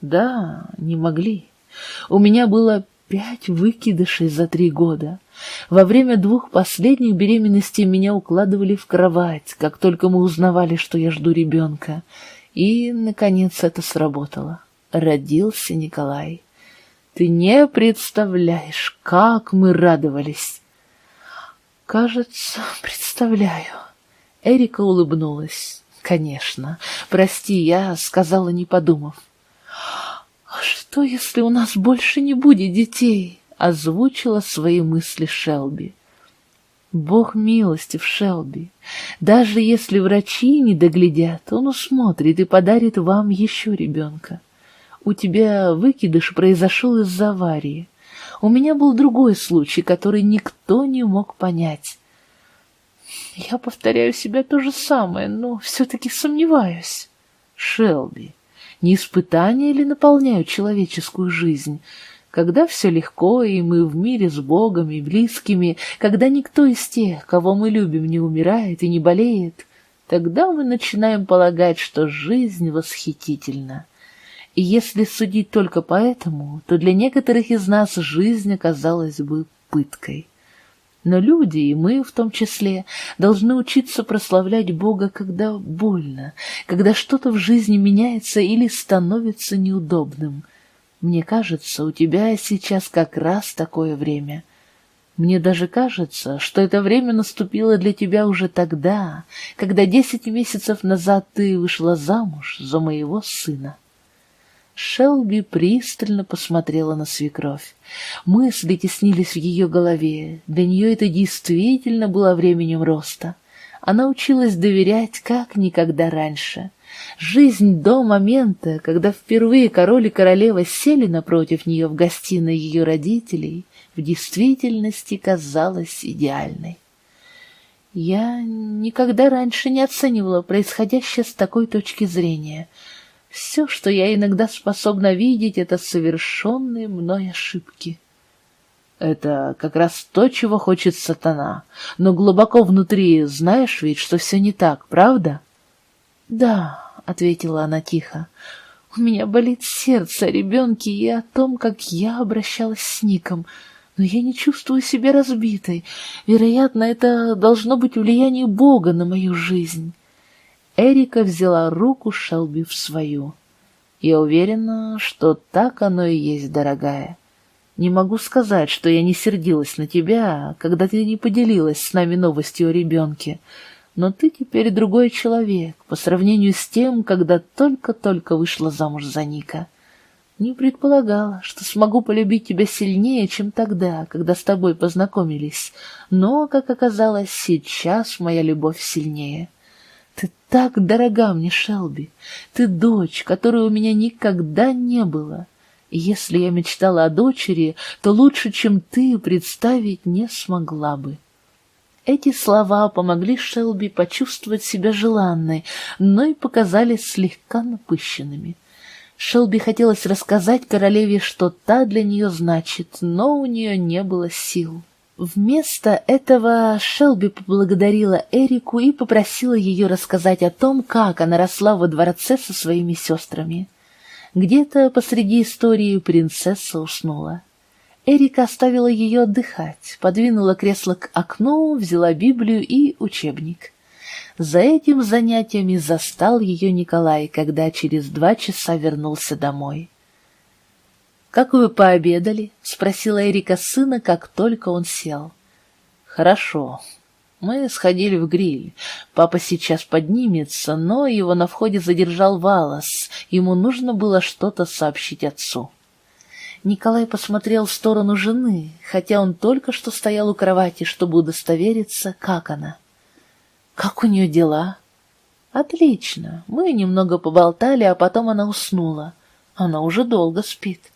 Да, не могли. У меня было пять выкидышей за три года. Во время двух последних беременностей меня укладывали в кровать, как только мы узнавали, что я жду ребенка. И, наконец, это сработало. Родился Николай. Ты не представляешь, как мы радовались. Кажется, представляю. Эрика улыбнулась. Конечно. Прости, я сказала, не подумав. А что, если у нас больше не будет детей? Озвучила свои мысли Шелби. Бог милостив, Шелби. Даже если врачи не доглядят, он усмотрит и подарит вам еще ребенка. У тебя выкидыш произошел из-за аварии. У меня был другой случай, который никто не мог понять. Я повторяю себя то же самое, но все-таки сомневаюсь. Шелби, не испытания ли наполняют человеческую жизнь? Когда все легко, и мы в мире с Богом и близкими, когда никто из тех, кого мы любим, не умирает и не болеет, тогда мы начинаем полагать, что жизнь восхитительна. И если судить только по этому, то для некоторых из нас жизнь оказалась бы пыткой. Но люди, и мы в том числе, должны учиться прославлять Бога, когда больно, когда что-то в жизни меняется или становится неудобным. Мне кажется, у тебя сейчас как раз такое время. Мне даже кажется, что это время наступило для тебя уже тогда, когда десять месяцев назад ты вышла замуж за моего сына. Шелби пристально посмотрела на свекровь. Мысли теснились в ее голове. Для нее это действительно было временем роста. Она училась доверять, как никогда раньше. Жизнь до момента, когда впервые король и королева сели напротив нее в гостиной ее родителей, в действительности казалась идеальной. Я никогда раньше не оценивала происходящее с такой точки зрения. Все, что я иногда способна видеть, это совершенные мной ошибки. Это как раз то, чего хочет сатана. Но глубоко внутри знаешь ведь, что все не так, правда? — Да, — ответила она тихо, — у меня болит сердце о ребенке и о том, как я обращалась с Ником, но я не чувствую себя разбитой. Вероятно, это должно быть влияние Бога на мою жизнь. Эрика взяла руку Шелби в свою. Я уверена, что так оно и есть, дорогая. Не могу сказать, что я не сердилась на тебя, когда ты не поделилась с нами новостью о ребенке, но ты теперь другой человек по сравнению с тем, когда только-только вышла замуж за Ника. Не предполагала, что смогу полюбить тебя сильнее, чем тогда, когда с тобой познакомились, но, как оказалось, сейчас моя любовь сильнее. Ты так дорога мне, Шелби, ты дочь, которой у меня никогда не было». Если я мечтала о дочери, то лучше, чем ты, представить не смогла бы. Эти слова помогли Шелби почувствовать себя желанной, но и показались слегка напыщенными. Шелби хотелось рассказать королеве, что та для нее значит, но у нее не было сил. Вместо этого Шелби поблагодарила Эрику и попросила ее рассказать о том, как она росла во дворце со своими сестрами. Где-то посреди истории принцесса уснула. Эрика оставила ее отдыхать, подвинула кресло к окну, взяла Библию и учебник. За этим занятиями застал ее Николай, когда через два часа вернулся домой. «Как вы пообедали?» — спросила Эрика сына, как только он сел. «Хорошо. Мы сходили в гриль. Папа сейчас поднимется, но его на входе задержал Валас. Ему нужно было что-то сообщить отцу. Николай посмотрел в сторону жены, хотя он только что стоял у кровати, чтобы удостовериться, как она. «Как у нее дела?» «Отлично. Мы немного поболтали, а потом она уснула. Она уже долго спит».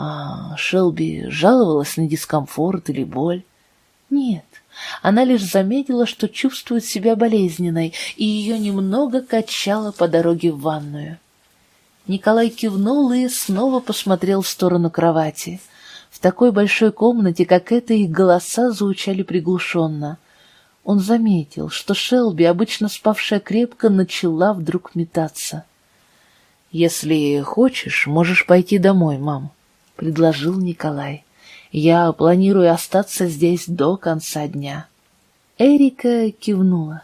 «А Шелби жаловалась на дискомфорт или боль?» «Нет, она лишь заметила, что чувствует себя болезненной, и ее немного качало по дороге в ванную. Николай кивнул и снова посмотрел в сторону кровати. В такой большой комнате, как эта, их голоса звучали приглушенно. Он заметил, что Шелби, обычно спавшая крепко, начала вдруг метаться. «Если хочешь, можешь пойти домой, мам», — предложил Николай. Я планирую остаться здесь до конца дня. Эрика кивнула.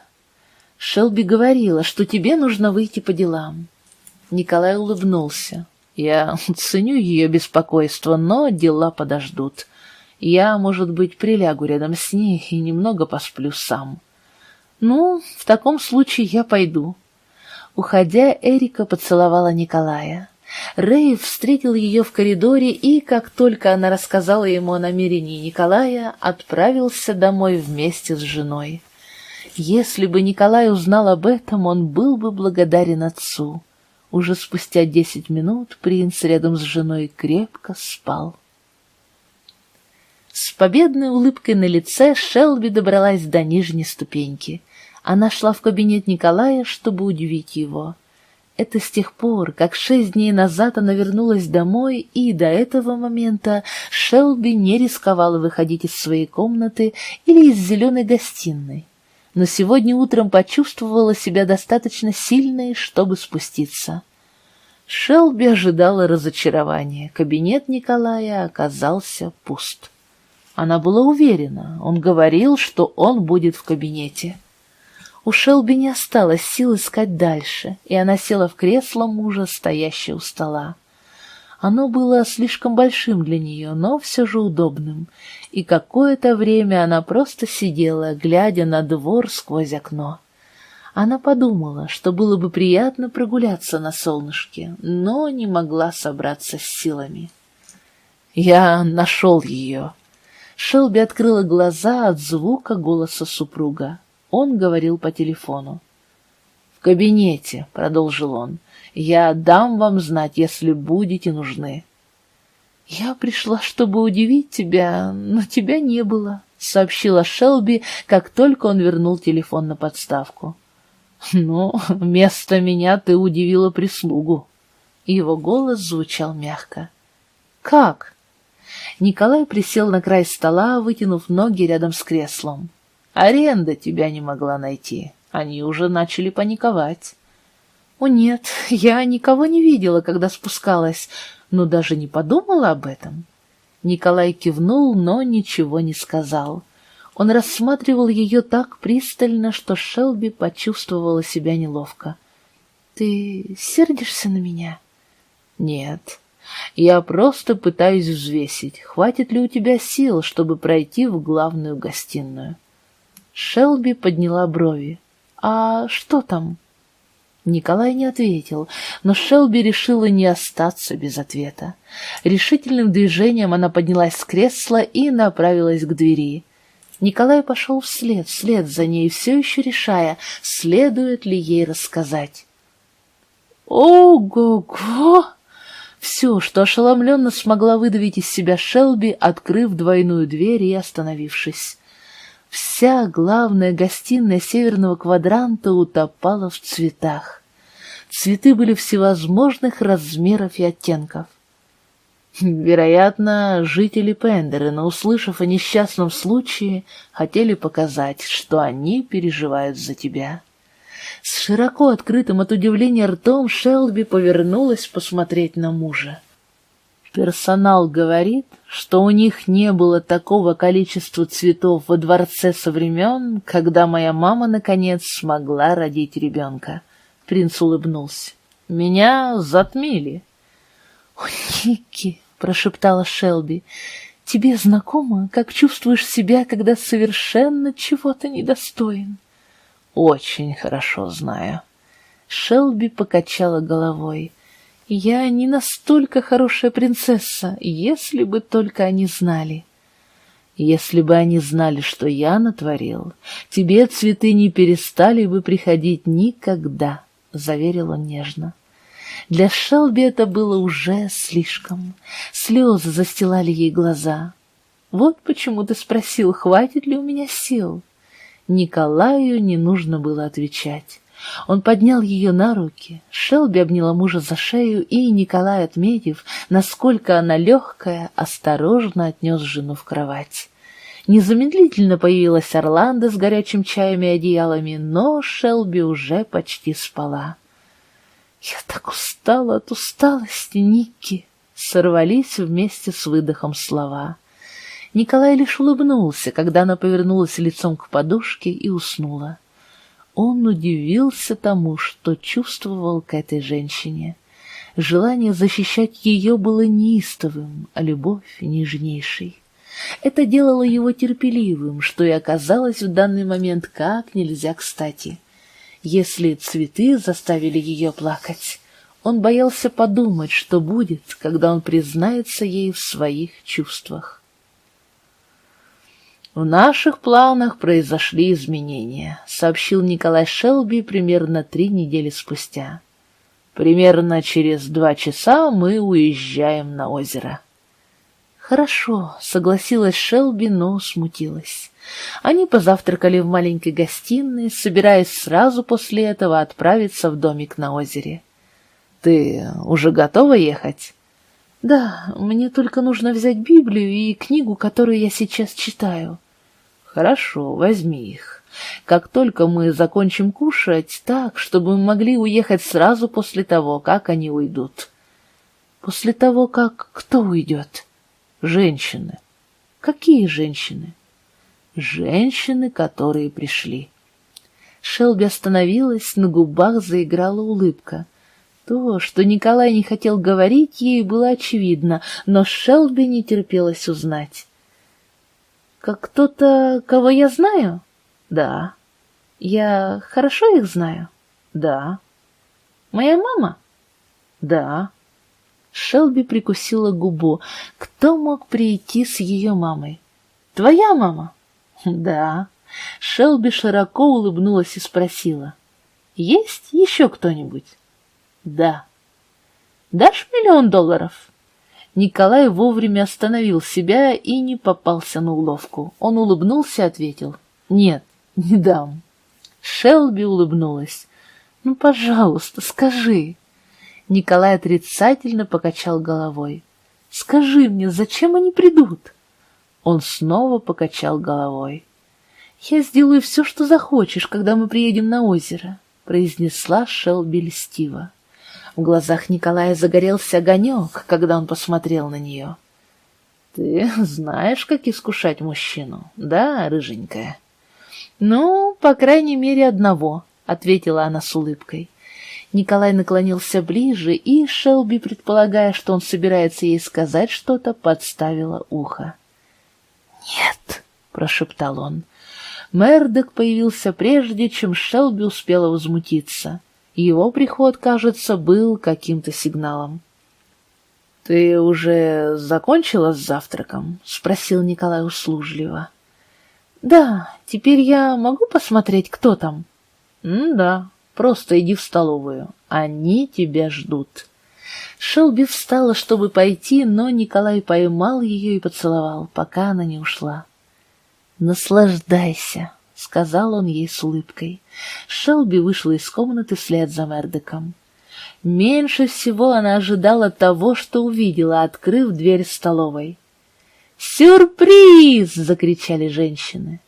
Шелби говорила, что тебе нужно выйти по делам. Николай улыбнулся. Я ценю ее беспокойство, но дела подождут. Я, может быть, прилягу рядом с ней и немного посплю сам. Ну, в таком случае я пойду. Уходя, Эрика поцеловала Николая. Рэй встретил ее в коридоре и, как только она рассказала ему о намерении Николая, отправился домой вместе с женой. Если бы Николай узнал об этом, он был бы благодарен отцу. Уже спустя десять минут принц рядом с женой крепко спал. С победной улыбкой на лице Шелби добралась до нижней ступеньки. Она шла в кабинет Николая, чтобы удивить его. Это с тех пор, как шесть дней назад она вернулась домой, и до этого момента Шелби не рисковала выходить из своей комнаты или из зеленой гостиной. Но сегодня утром почувствовала себя достаточно сильной, чтобы спуститься. Шелби ожидала разочарования. Кабинет Николая оказался пуст. Она была уверена, он говорил, что он будет в кабинете. У Шелби не осталось сил искать дальше, и она села в кресло мужа, стоящее у стола. Оно было слишком большим для нее, но все же удобным, и какое-то время она просто сидела, глядя на двор сквозь окно. Она подумала, что было бы приятно прогуляться на солнышке, но не могла собраться с силами. «Я нашел ее!» Шелби открыла глаза от звука голоса супруга. Он говорил по телефону. «В кабинете», — продолжил он. «Я дам вам знать, если будете нужны». «Я пришла, чтобы удивить тебя, но тебя не было», — сообщила Шелби, как только он вернул телефон на подставку. «Ну, вместо меня ты удивила прислугу». Его голос звучал мягко. «Как?» Николай присел на край стола, вытянув ноги рядом с креслом. «Аренда тебя не могла найти. Они уже начали паниковать». «О нет, я никого не видела, когда спускалась, но даже не подумала об этом». Николай кивнул, но ничего не сказал. Он рассматривал ее так пристально, что Шелби почувствовала себя неловко. «Ты сердишься на меня?» «Нет. Я просто пытаюсь взвесить, хватит ли у тебя сил, чтобы пройти в главную гостиную». Шелби подняла брови. «А что там?» Николай не ответил, но Шелби решила не остаться без ответа. Решительным движением она поднялась с кресла и направилась к двери. Николай пошел вслед, вслед за ней, все еще решая, следует ли ей рассказать. «Ого-го!» Все, что ошеломленно смогла выдавить из себя Шелби, открыв двойную дверь и остановившись. Вся главная гостиная северного квадранта утопала в цветах. Цветы были всевозможных размеров и оттенков. Вероятно, жители Пендерена, услышав о несчастном случае, хотели показать, что они переживают за тебя. С широко открытым от удивления ртом Шелби повернулась посмотреть на мужа. Персонал говорит, что у них не было такого количества цветов во дворце со времен, когда моя мама, наконец, смогла родить ребенка. Принц улыбнулся. Меня затмили. — О, Ники! — прошептала Шелби. — Тебе знакомо, как чувствуешь себя, когда совершенно чего-то недостоин? Очень хорошо знаю. Шелби покачала головой. Я не настолько хорошая принцесса, если бы только они знали. Если бы они знали, что я натворил, тебе цветы не перестали бы приходить никогда, — заверил он нежно. Для Шелби это было уже слишком. Слезы застилали ей глаза. Вот почему ты спросил, хватит ли у меня сил. Николаю не нужно было отвечать. Он поднял ее на руки, Шелби обняла мужа за шею, и Николай, отметив, насколько она легкая, осторожно отнес жену в кровать. Незамедлительно появилась Орландо с горячим чаем и одеялами, но Шелби уже почти спала. «Я так устала от усталости, Ники!» Сорвались вместе с выдохом слова. Николай лишь улыбнулся, когда она повернулась лицом к подушке и уснула. Он удивился тому, что чувствовал к этой женщине. Желание защищать ее было неистовым, а любовь — нежнейшей. Это делало его терпеливым, что и оказалось в данный момент как нельзя кстати. Если цветы заставили ее плакать, он боялся подумать, что будет, когда он признается ей в своих чувствах. «В наших планах произошли изменения», — сообщил Николай Шелби примерно три недели спустя. «Примерно через два часа мы уезжаем на озеро». «Хорошо», — согласилась Шелби, но смутилась. Они позавтракали в маленькой гостиной, собираясь сразу после этого отправиться в домик на озере. «Ты уже готова ехать?» «Да, мне только нужно взять Библию и книгу, которую я сейчас читаю». Хорошо, возьми их. Как только мы закончим кушать, так, чтобы мы могли уехать сразу после того, как они уйдут. После того, как кто уйдет? Женщины. Какие женщины? Женщины, которые пришли. Шелби остановилась, на губах заиграла улыбка. То, что Николай не хотел говорить, ей было очевидно, но Шелби не терпелось узнать. Как кто-то, кого я знаю? Да. Я хорошо их знаю? Да. Моя мама? Да. Шелби прикусила губу. Кто мог прийти с ее мамой? Твоя мама? Да. Шелби широко улыбнулась и спросила. Есть еще кто-нибудь? Да. Дашь миллион долларов? Николай вовремя остановил себя и не попался на уловку. Он улыбнулся и ответил. Нет, не дам. Шелби улыбнулась. Ну, пожалуйста, скажи. Николай отрицательно покачал головой. Скажи мне, зачем они придут? Он снова покачал головой. «Я сделаю все, что захочешь, когда мы приедем на озеро», — произнесла Шелби льстиво. В глазах Николая загорелся огонек, когда он посмотрел на нее. «Ты знаешь, как искушать мужчину, да, рыженькая?» «Ну, по крайней мере, одного», — ответила она с улыбкой. Николай наклонился ближе, и Шелби, предполагая, что он собирается ей сказать что-то, подставила ухо. «Нет», — прошептал он. Мердок появился прежде, чем Шелби успела возмутиться. Его приход, кажется, был каким-то сигналом. «Ты уже закончила с завтраком?» — спросил Николай услужливо. «Да, теперь я могу посмотреть, кто там?» «Да, просто иди в столовую. Они тебя ждут». Шелби встала, чтобы пойти, но Николай поймал ее и поцеловал, пока она не ушла. «Наслаждайся», — сказал он ей с улыбкой. Шелби вышла из комнаты вслед за Мердеком. Меньше всего она ожидала того, что увидела, открыв дверь столовой. «Сюрприз!» — закричали женщины.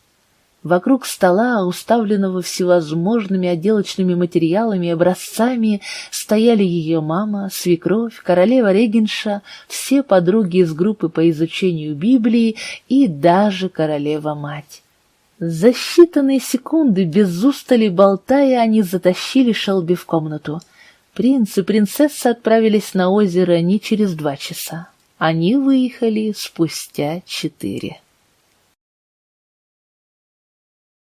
Вокруг стола, уставленного всевозможными отделочными материалами и образцами, стояли ее мама, свекровь, королева Регенша, все подруги из группы по изучению Библии и даже королева-мать. За считанные секунды, без устали болтая, они затащили Шелби в комнату. Принц и принцесса отправились на озеро не через два часа. Они выехали спустя четыре.